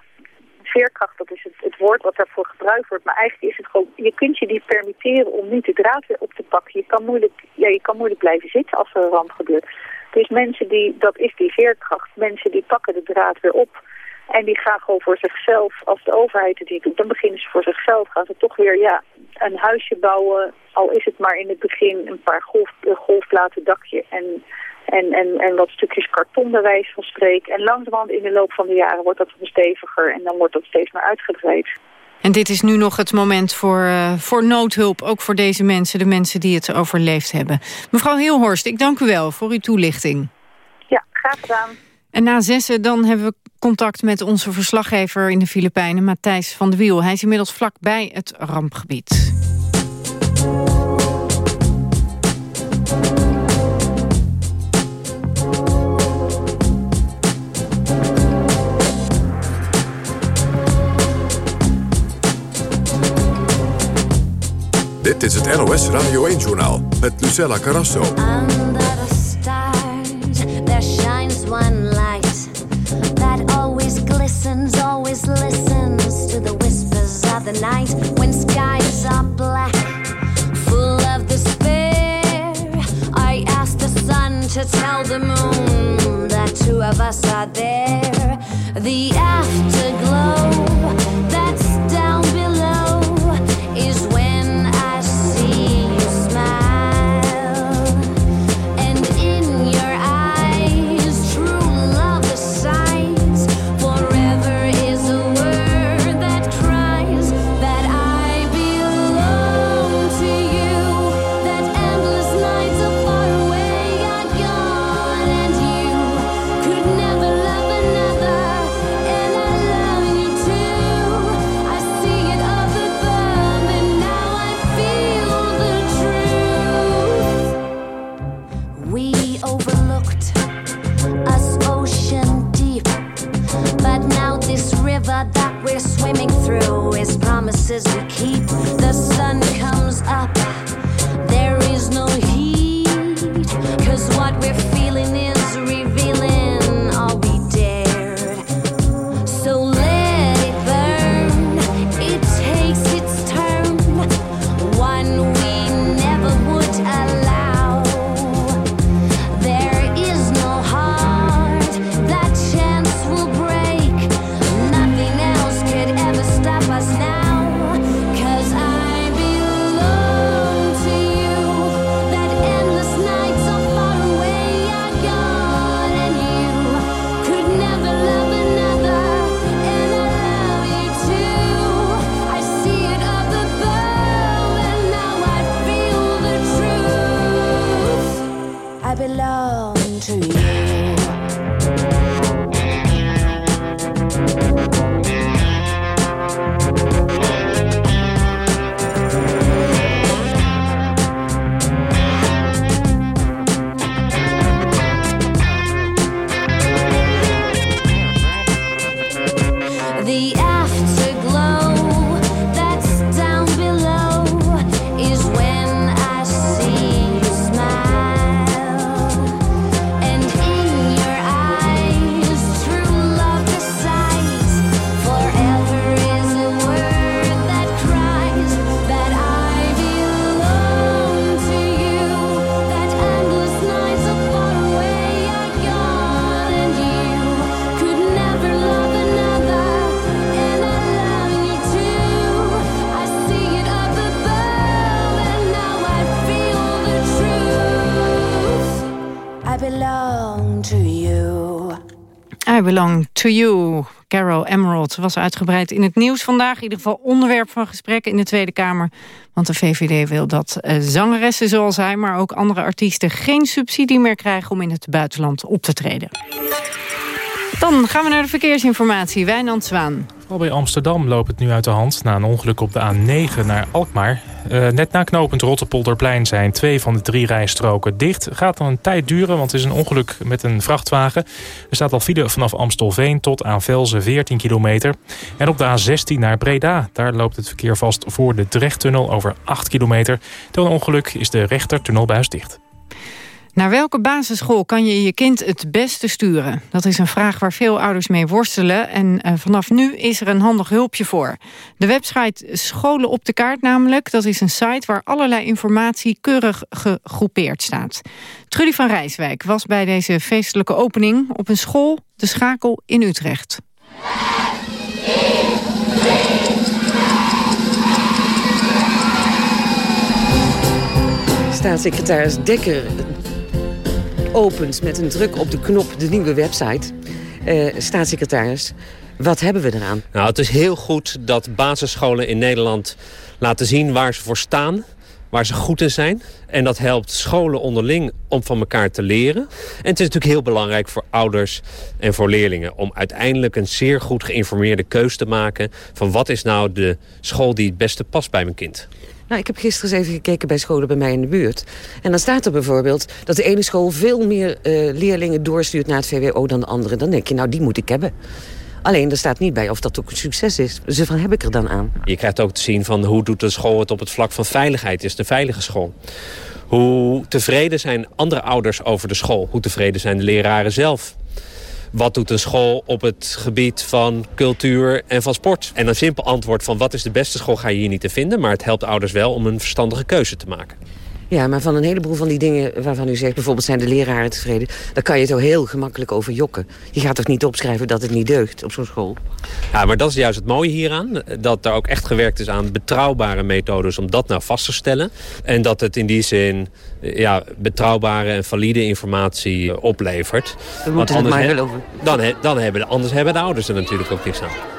veerkracht, dat is het, het, woord wat daarvoor gebruikt wordt. Maar eigenlijk is het gewoon, je kunt je niet permitteren om niet de draad weer op te pakken. Je kan moeilijk, ja, je kan moeilijk blijven zitten als er een ramp gebeurt. Dus mensen die, dat is die veerkracht. Mensen die pakken de draad weer op. En die gaan gewoon voor zichzelf, als de overheid het niet doet, dan beginnen ze voor zichzelf. Gaan ze toch weer ja, een huisje bouwen, al is het maar in het begin een paar golf, golfplaten dakje en, en, en, en wat stukjes karton bij wijze van streek. En langzamerhand in de loop van de jaren wordt dat steviger en dan wordt dat steeds meer uitgebreid. En dit is nu nog het moment voor, uh, voor noodhulp, ook voor deze mensen, de mensen die het overleefd hebben. Mevrouw Heelhorst, ik dank u wel voor uw toelichting. Ja, graag gedaan. En na zessen dan hebben we contact met onze verslaggever in de Filipijnen, Matthijs van de Wiel. Hij is inmiddels vlakbij het rampgebied. Dit is het NOS Radio 1-journaal met Lucella Carrasso. To tell the moon that two of us are there. The afterglow. through is promises we keep. I belong to you. I Belong to You. Carol Emerald was uitgebreid in het nieuws vandaag. In ieder geval onderwerp van gesprekken in de Tweede Kamer. Want de VVD wil dat eh, zangeressen zoals hij... maar ook andere artiesten geen subsidie meer krijgen... om in het buitenland op te treden. Dan gaan we naar de verkeersinformatie. Wijnand Zwaan. Vooral bij Amsterdam loopt het nu uit de hand na een ongeluk op de A9 naar Alkmaar. Eh, net na knooppunt Rotterpolderplein zijn twee van de drie rijstroken dicht. Gaat dan een tijd duren, want het is een ongeluk met een vrachtwagen. Er staat al file vanaf Amstelveen tot aan Velzen 14 kilometer. En op de A16 naar Breda, daar loopt het verkeer vast voor de Drechttunnel over 8 kilometer. Door een ongeluk is de rechtertunnelbuis dicht. Naar welke basisschool kan je je kind het beste sturen? Dat is een vraag waar veel ouders mee worstelen. En uh, vanaf nu is er een handig hulpje voor. De website Scholen op de Kaart namelijk. Dat is een site waar allerlei informatie keurig gegroepeerd staat. Trudy van Rijswijk was bij deze feestelijke opening... op een school, De Schakel in Utrecht. Staatssecretaris Dekker opent met een druk op de knop de nieuwe website. Uh, staatssecretaris, wat hebben we eraan? Nou, het is heel goed dat basisscholen in Nederland laten zien waar ze voor staan. Waar ze goed in zijn. En dat helpt scholen onderling om van elkaar te leren. En het is natuurlijk heel belangrijk voor ouders en voor leerlingen... om uiteindelijk een zeer goed geïnformeerde keus te maken... van wat is nou de school die het beste past bij mijn kind. Nou, ik heb gisteren eens even gekeken bij scholen bij mij in de buurt. En dan staat er bijvoorbeeld dat de ene school veel meer uh, leerlingen doorstuurt naar het VWO dan de andere. Dan denk je, nou, die moet ik hebben. Alleen, er staat niet bij of dat ook een succes is. Dus van heb ik er dan aan? Je krijgt ook te zien van hoe doet de school het op het vlak van veiligheid. Is een veilige school? Hoe tevreden zijn andere ouders over de school? Hoe tevreden zijn de leraren zelf? Wat doet een school op het gebied van cultuur en van sport? En een simpel antwoord van wat is de beste school ga je hier niet te vinden. Maar het helpt ouders wel om een verstandige keuze te maken. Ja, maar van een heleboel van die dingen waarvan u zegt... bijvoorbeeld zijn de leraren tevreden... daar kan je het heel gemakkelijk over jokken. Je gaat toch niet opschrijven dat het niet deugt op zo'n school? Ja, maar dat is juist het mooie hieraan. Dat er ook echt gewerkt is aan betrouwbare methodes om dat nou vast te stellen. En dat het in die zin ja, betrouwbare en valide informatie oplevert. We moeten het maar geloven. Dan, dan hebben, anders hebben de ouders er natuurlijk ook niks aan.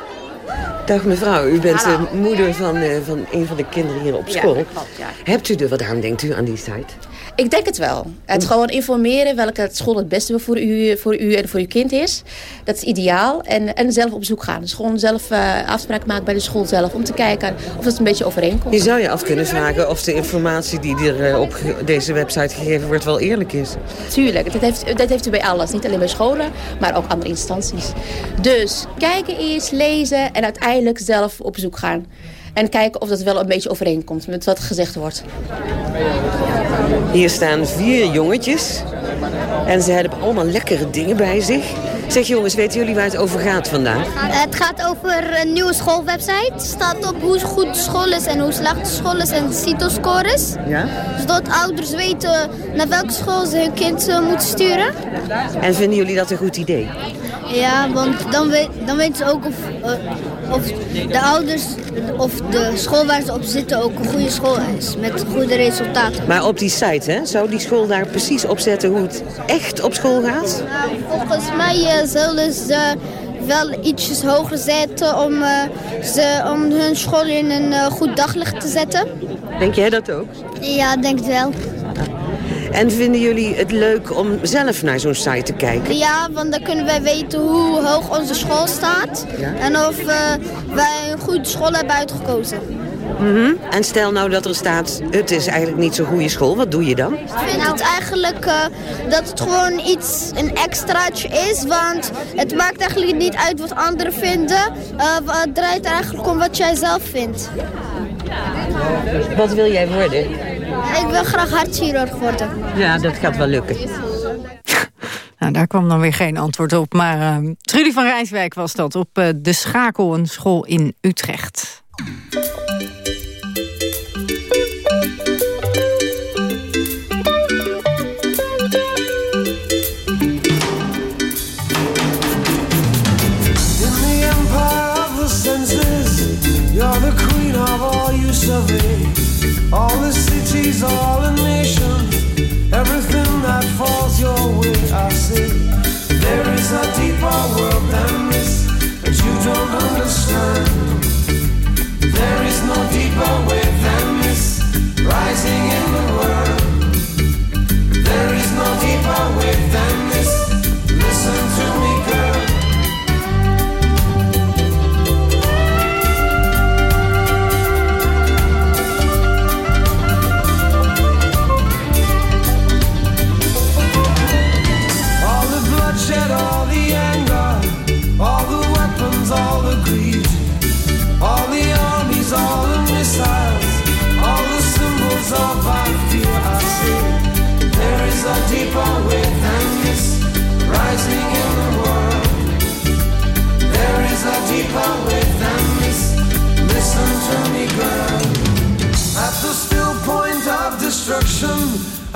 Dag mevrouw, u bent de moeder van, uh, van een van de kinderen hier op school. Ja, klopt, ja. Hebt u er wat aan, denkt u, aan die site? Ik denk het wel. Het gewoon informeren welke school het beste voor u, voor u en voor uw kind is. Dat is ideaal. En, en zelf op zoek gaan. Dus gewoon zelf uh, afspraak maken bij de school zelf. Om te kijken of dat een beetje overeenkomt. Je zou je af kunnen vragen of de informatie die er uh, op deze website gegeven wordt wel eerlijk is. Tuurlijk. Dat heeft, dat heeft u bij alles. Niet alleen bij scholen, maar ook andere instanties. Dus kijken eerst, lezen en uiteindelijk zelf op zoek gaan. En kijken of dat wel een beetje overeenkomt met wat gezegd wordt. Hier staan vier jongetjes. En ze hebben allemaal lekkere dingen bij zich. Zeg jongens, weten jullie waar het over gaat vandaag? Het gaat over een nieuwe schoolwebsite. Het staat op hoe goed de school is en hoe slecht de school is en de CITO-scores. Ja? Zodat ouders weten naar welke school ze hun kind moeten sturen. En vinden jullie dat een goed idee? Ja, want dan, weet, dan weten ze ook of, uh, of de ouders of de school waar ze op zitten ook een goede school is. Met goede resultaten. Maar op die site, hè, zou die school daar precies op zetten hoe het echt op school gaat? Nou, volgens mij uh, zullen ze wel ietsjes hoger zetten om, uh, ze, om hun school in een goed daglicht te zetten. Denk jij dat ook? Ja, denk het wel. En vinden jullie het leuk om zelf naar zo'n site te kijken? Ja, want dan kunnen wij weten hoe hoog onze school staat. Ja? En of uh, wij een goede school hebben uitgekozen. Mhm. En stel nou dat er staat, het is eigenlijk niet zo'n goede school. Wat doe je dan? Ik vind het eigenlijk uh, dat het gewoon iets, een extraatje is. Want het maakt eigenlijk niet uit wat anderen vinden. Uh, het draait eigenlijk om wat jij zelf vindt. Wat wil jij worden? Ik wil graag hartchirurg worden. Ja, dat gaat wel lukken. Nou, daar kwam dan weer geen antwoord op. Maar uh, Trudy van Rijswijk was dat op uh, de Schakel, een school in Utrecht.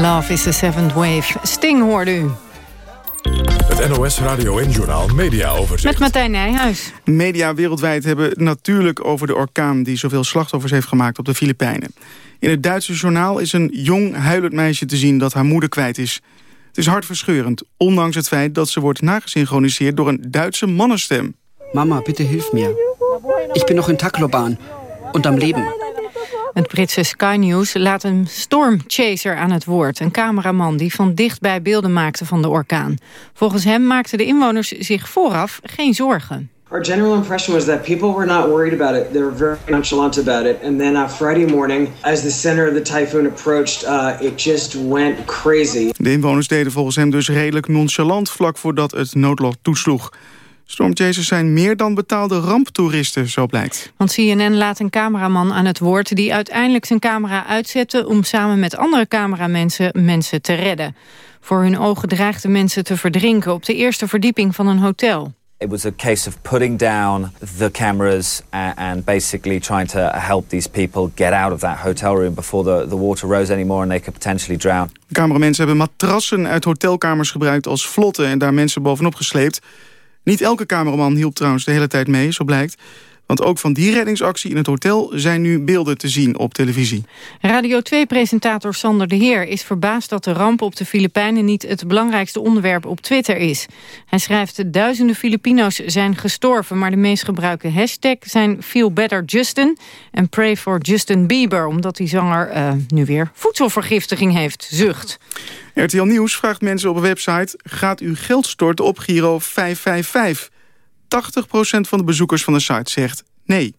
Love is the seventh wave. Sting hoorde u. Het NOS Radio en Journaal Media Overzicht. Met Martijn Nijhuis. Media wereldwijd hebben natuurlijk over de orkaan... die zoveel slachtoffers heeft gemaakt op de Filipijnen. In het Duitse journaal is een jong huilend meisje te zien... dat haar moeder kwijt is. Het is hartverscheurend, ondanks het feit dat ze wordt nagesynchroniseerd... door een Duitse mannenstem. Mama, bitte hilf mir. Ich bin noch in Tacloban und am Leben. Het Britse Sky News laat een stormchaser aan het woord. Een cameraman die van dichtbij beelden maakte van de orkaan. Volgens hem maakten de inwoners zich vooraf geen zorgen. Our general impression was that people were not worried about it. They were very nonchalant about it. And then uh, Friday morning, as the center of the typhoon approached, uh, it just went crazy. De inwoners deden volgens hem dus redelijk nonchalant... vlak voordat het noodlot toesloeg. Stormchasers zijn meer dan betaalde ramptoeristen, zo blijkt. Want CNN laat een cameraman aan het woord... die uiteindelijk zijn camera uitzette... om samen met andere cameramensen mensen te redden. Voor hun ogen dreigden mensen te verdrinken... op de eerste verdieping van een hotel. It was a case of putting down the cameras and, and basically trying to help these people get out of that hotel room before the, the water rose anymore and they could potentially drown. Cameramensen hebben matrassen uit hotelkamers gebruikt als vlotten... en daar mensen bovenop gesleept. Niet elke cameraman hielp trouwens de hele tijd mee, zo blijkt. Want ook van die reddingsactie in het hotel zijn nu beelden te zien op televisie. Radio 2-presentator Sander de Heer is verbaasd dat de ramp op de Filipijnen niet het belangrijkste onderwerp op Twitter is. Hij schrijft duizenden Filipino's zijn gestorven, maar de meest gebruikte hashtag zijn Feel Better Justin en Pray for Justin Bieber, omdat die zanger uh, nu weer voedselvergiftiging heeft, zucht. RTL Nieuws vraagt mensen op een website, gaat u geld storten op Giro 555? 80% van de bezoekers van de site zegt nee.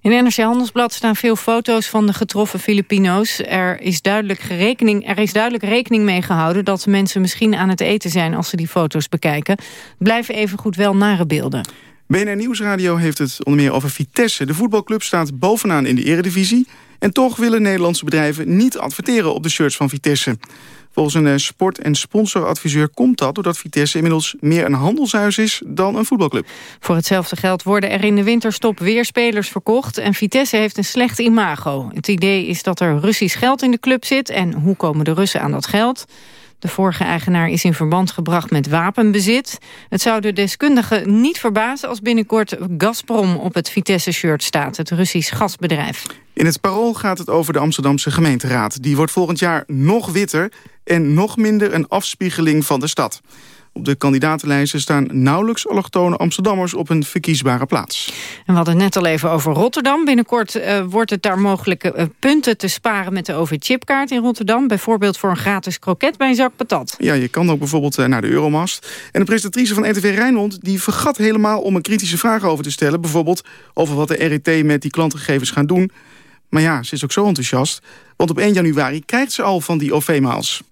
In NRC Handelsblad staan veel foto's van de getroffen Filipino's. Er is, duidelijk rekening, er is duidelijk rekening mee gehouden dat mensen misschien aan het eten zijn als ze die foto's bekijken. Blijven evengoed wel nare beelden. BNR Nieuwsradio heeft het onder meer over Vitesse. De voetbalclub staat bovenaan in de eredivisie. En toch willen Nederlandse bedrijven niet adverteren op de shirts van Vitesse. Volgens een eh, sport- en sponsoradviseur komt dat... doordat Vitesse inmiddels meer een handelshuis is dan een voetbalclub. Voor hetzelfde geld worden er in de winterstop weer spelers verkocht... en Vitesse heeft een slecht imago. Het idee is dat er Russisch geld in de club zit... en hoe komen de Russen aan dat geld? De vorige eigenaar is in verband gebracht met wapenbezit. Het zou de deskundigen niet verbazen als binnenkort Gazprom op het Vitesse-shirt staat, het Russisch gasbedrijf. In het parool gaat het over de Amsterdamse gemeenteraad. Die wordt volgend jaar nog witter en nog minder een afspiegeling van de stad. Op de kandidatenlijsten staan nauwelijks allochtone Amsterdammers op een verkiesbare plaats. En we hadden het net al even over Rotterdam. Binnenkort uh, wordt het daar mogelijk uh, punten te sparen met de OV-chipkaart in Rotterdam. Bijvoorbeeld voor een gratis kroket bij een zak patat. Ja, je kan ook bijvoorbeeld uh, naar de Euromast. En de presentatrice van RTV Rijnmond die vergat helemaal om een kritische vraag over te stellen. Bijvoorbeeld over wat de RET met die klantgegevens gaan doen. Maar ja, ze is ook zo enthousiast. Want op 1 januari krijgt ze al van die OV-maals.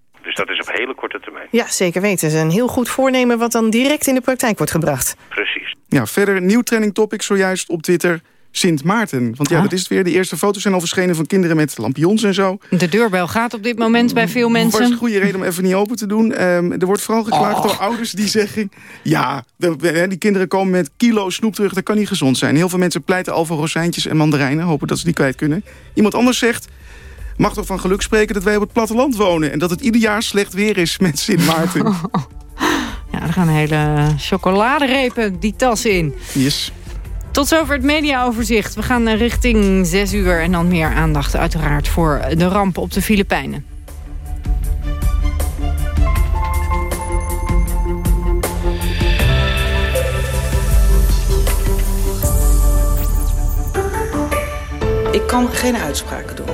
Dat is op hele korte termijn. Ja, zeker weten. Het is een heel goed voornemen wat dan direct in de praktijk wordt gebracht. Precies. Ja, verder nieuw trending topic zojuist op Twitter. Sint Maarten. Want ja, Ah. dat is het weer. De eerste foto's zijn al verschenen van kinderen met lampions en zo. De deurbel gaat op dit moment bij veel Was mensen. een goede reden om even niet open te doen. Ehm, er wordt vooral geklaagd door ouders die zeggen... ja, die kinderen komen met kilo snoep terug. Dat kan niet gezond zijn. Heel veel mensen pleiten al voor rozijntjes en mandarijnen. Hopen dat ze die kwijt kunnen. Iemand anders zegt... mag toch van geluk spreken dat wij op het platteland wonen... en dat het ieder jaar slecht weer is met Sint Maarten. Ja, er gaan hele chocoladerepen die tas in. Yes. Tot zover het mediaoverzicht. We gaan eh, richting 6 uur en dan meer aandacht uiteraard voor de ramp op de Filipijnen. Ik kan geen uitspraken doen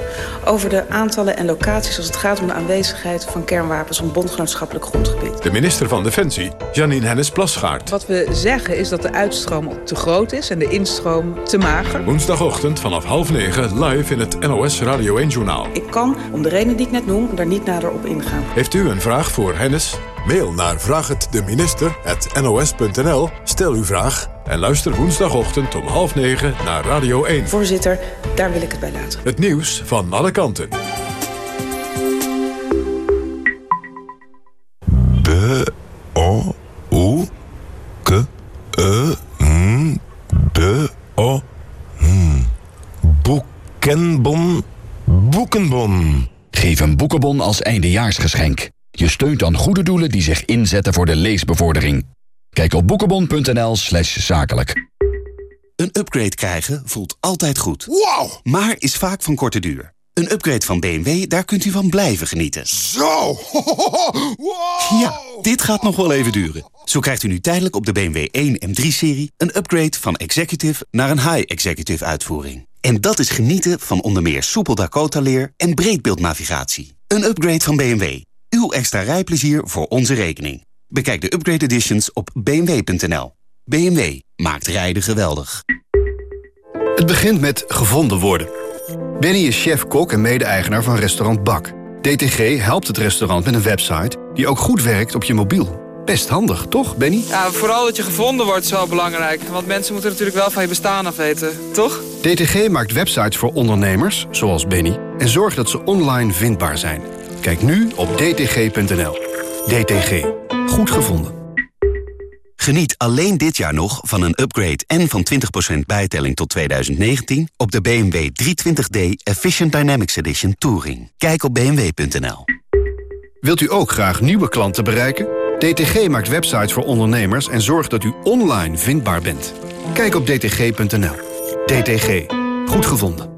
over de aantallen en locaties als het gaat om de aanwezigheid van kernwapens op bondgenootschappelijk grondgebied. De minister van Defensie, Janine Hennis-Plasgaard. Wat we zeggen is dat de uitstroom te groot is en de instroom te mager. Woensdagochtend vanaf half negen live in het NOS Radio 1-journaal. Ik kan, om de reden die ik net noem, daar niet nader op ingaan. Heeft u een vraag voor Hennis? Mail naar vraaghetdeminister.nos.nl. Stel uw vraag en luister woensdagochtend om half negen naar Radio 1. Voorzitter, daar wil ik het bij laten. Het nieuws van alle kanten. B, O, U, K, E, N, B, O, N. Boekenbon, boekenbon. Geef een boekenbon als eindejaarsgeschenk. Je steunt dan goede doelen die zich inzetten voor de leesbevordering. Kijk op boekenbon.nl slash zakelijk. Een upgrade krijgen voelt altijd goed. Wow! Maar is vaak van korte duur. Een upgrade van BMW, daar kunt u van blijven genieten. Zo! Ja, dit gaat nog wel even duren. Zo krijgt u nu tijdelijk op de BMW 1 M3-serie... een upgrade van executive naar een high-executive uitvoering. En dat is genieten van onder meer soepel Dakota-leer en breedbeeldnavigatie. Een upgrade van BMW. Uw extra rijplezier voor onze rekening. Bekijk de upgrade editions op bmw.nl. BMW maakt rijden geweldig. Het begint met gevonden worden. Benny is chef-kok en mede-eigenaar van restaurant Bak. DTG helpt het restaurant met een website die ook goed werkt op je mobiel. Best handig, toch, Benny? Ja, vooral dat je gevonden wordt is wel belangrijk. Want mensen moeten natuurlijk wel van je bestaan af weten, toch? DTG maakt websites voor ondernemers, zoals Benny... en zorgt dat ze online vindbaar zijn. Kijk nu op dtg.nl. DTG. Goed gevonden. Geniet alleen dit jaar nog van een upgrade en van 20% bijtelling tot 2019 op de BMW 320d Efficient Dynamics Edition Touring. Kijk op bmw.nl. Wilt u ook graag nieuwe klanten bereiken? DTG maakt websites voor ondernemers en zorgt dat u online vindbaar bent. Kijk op dtg.nl. DTG. Goed gevonden.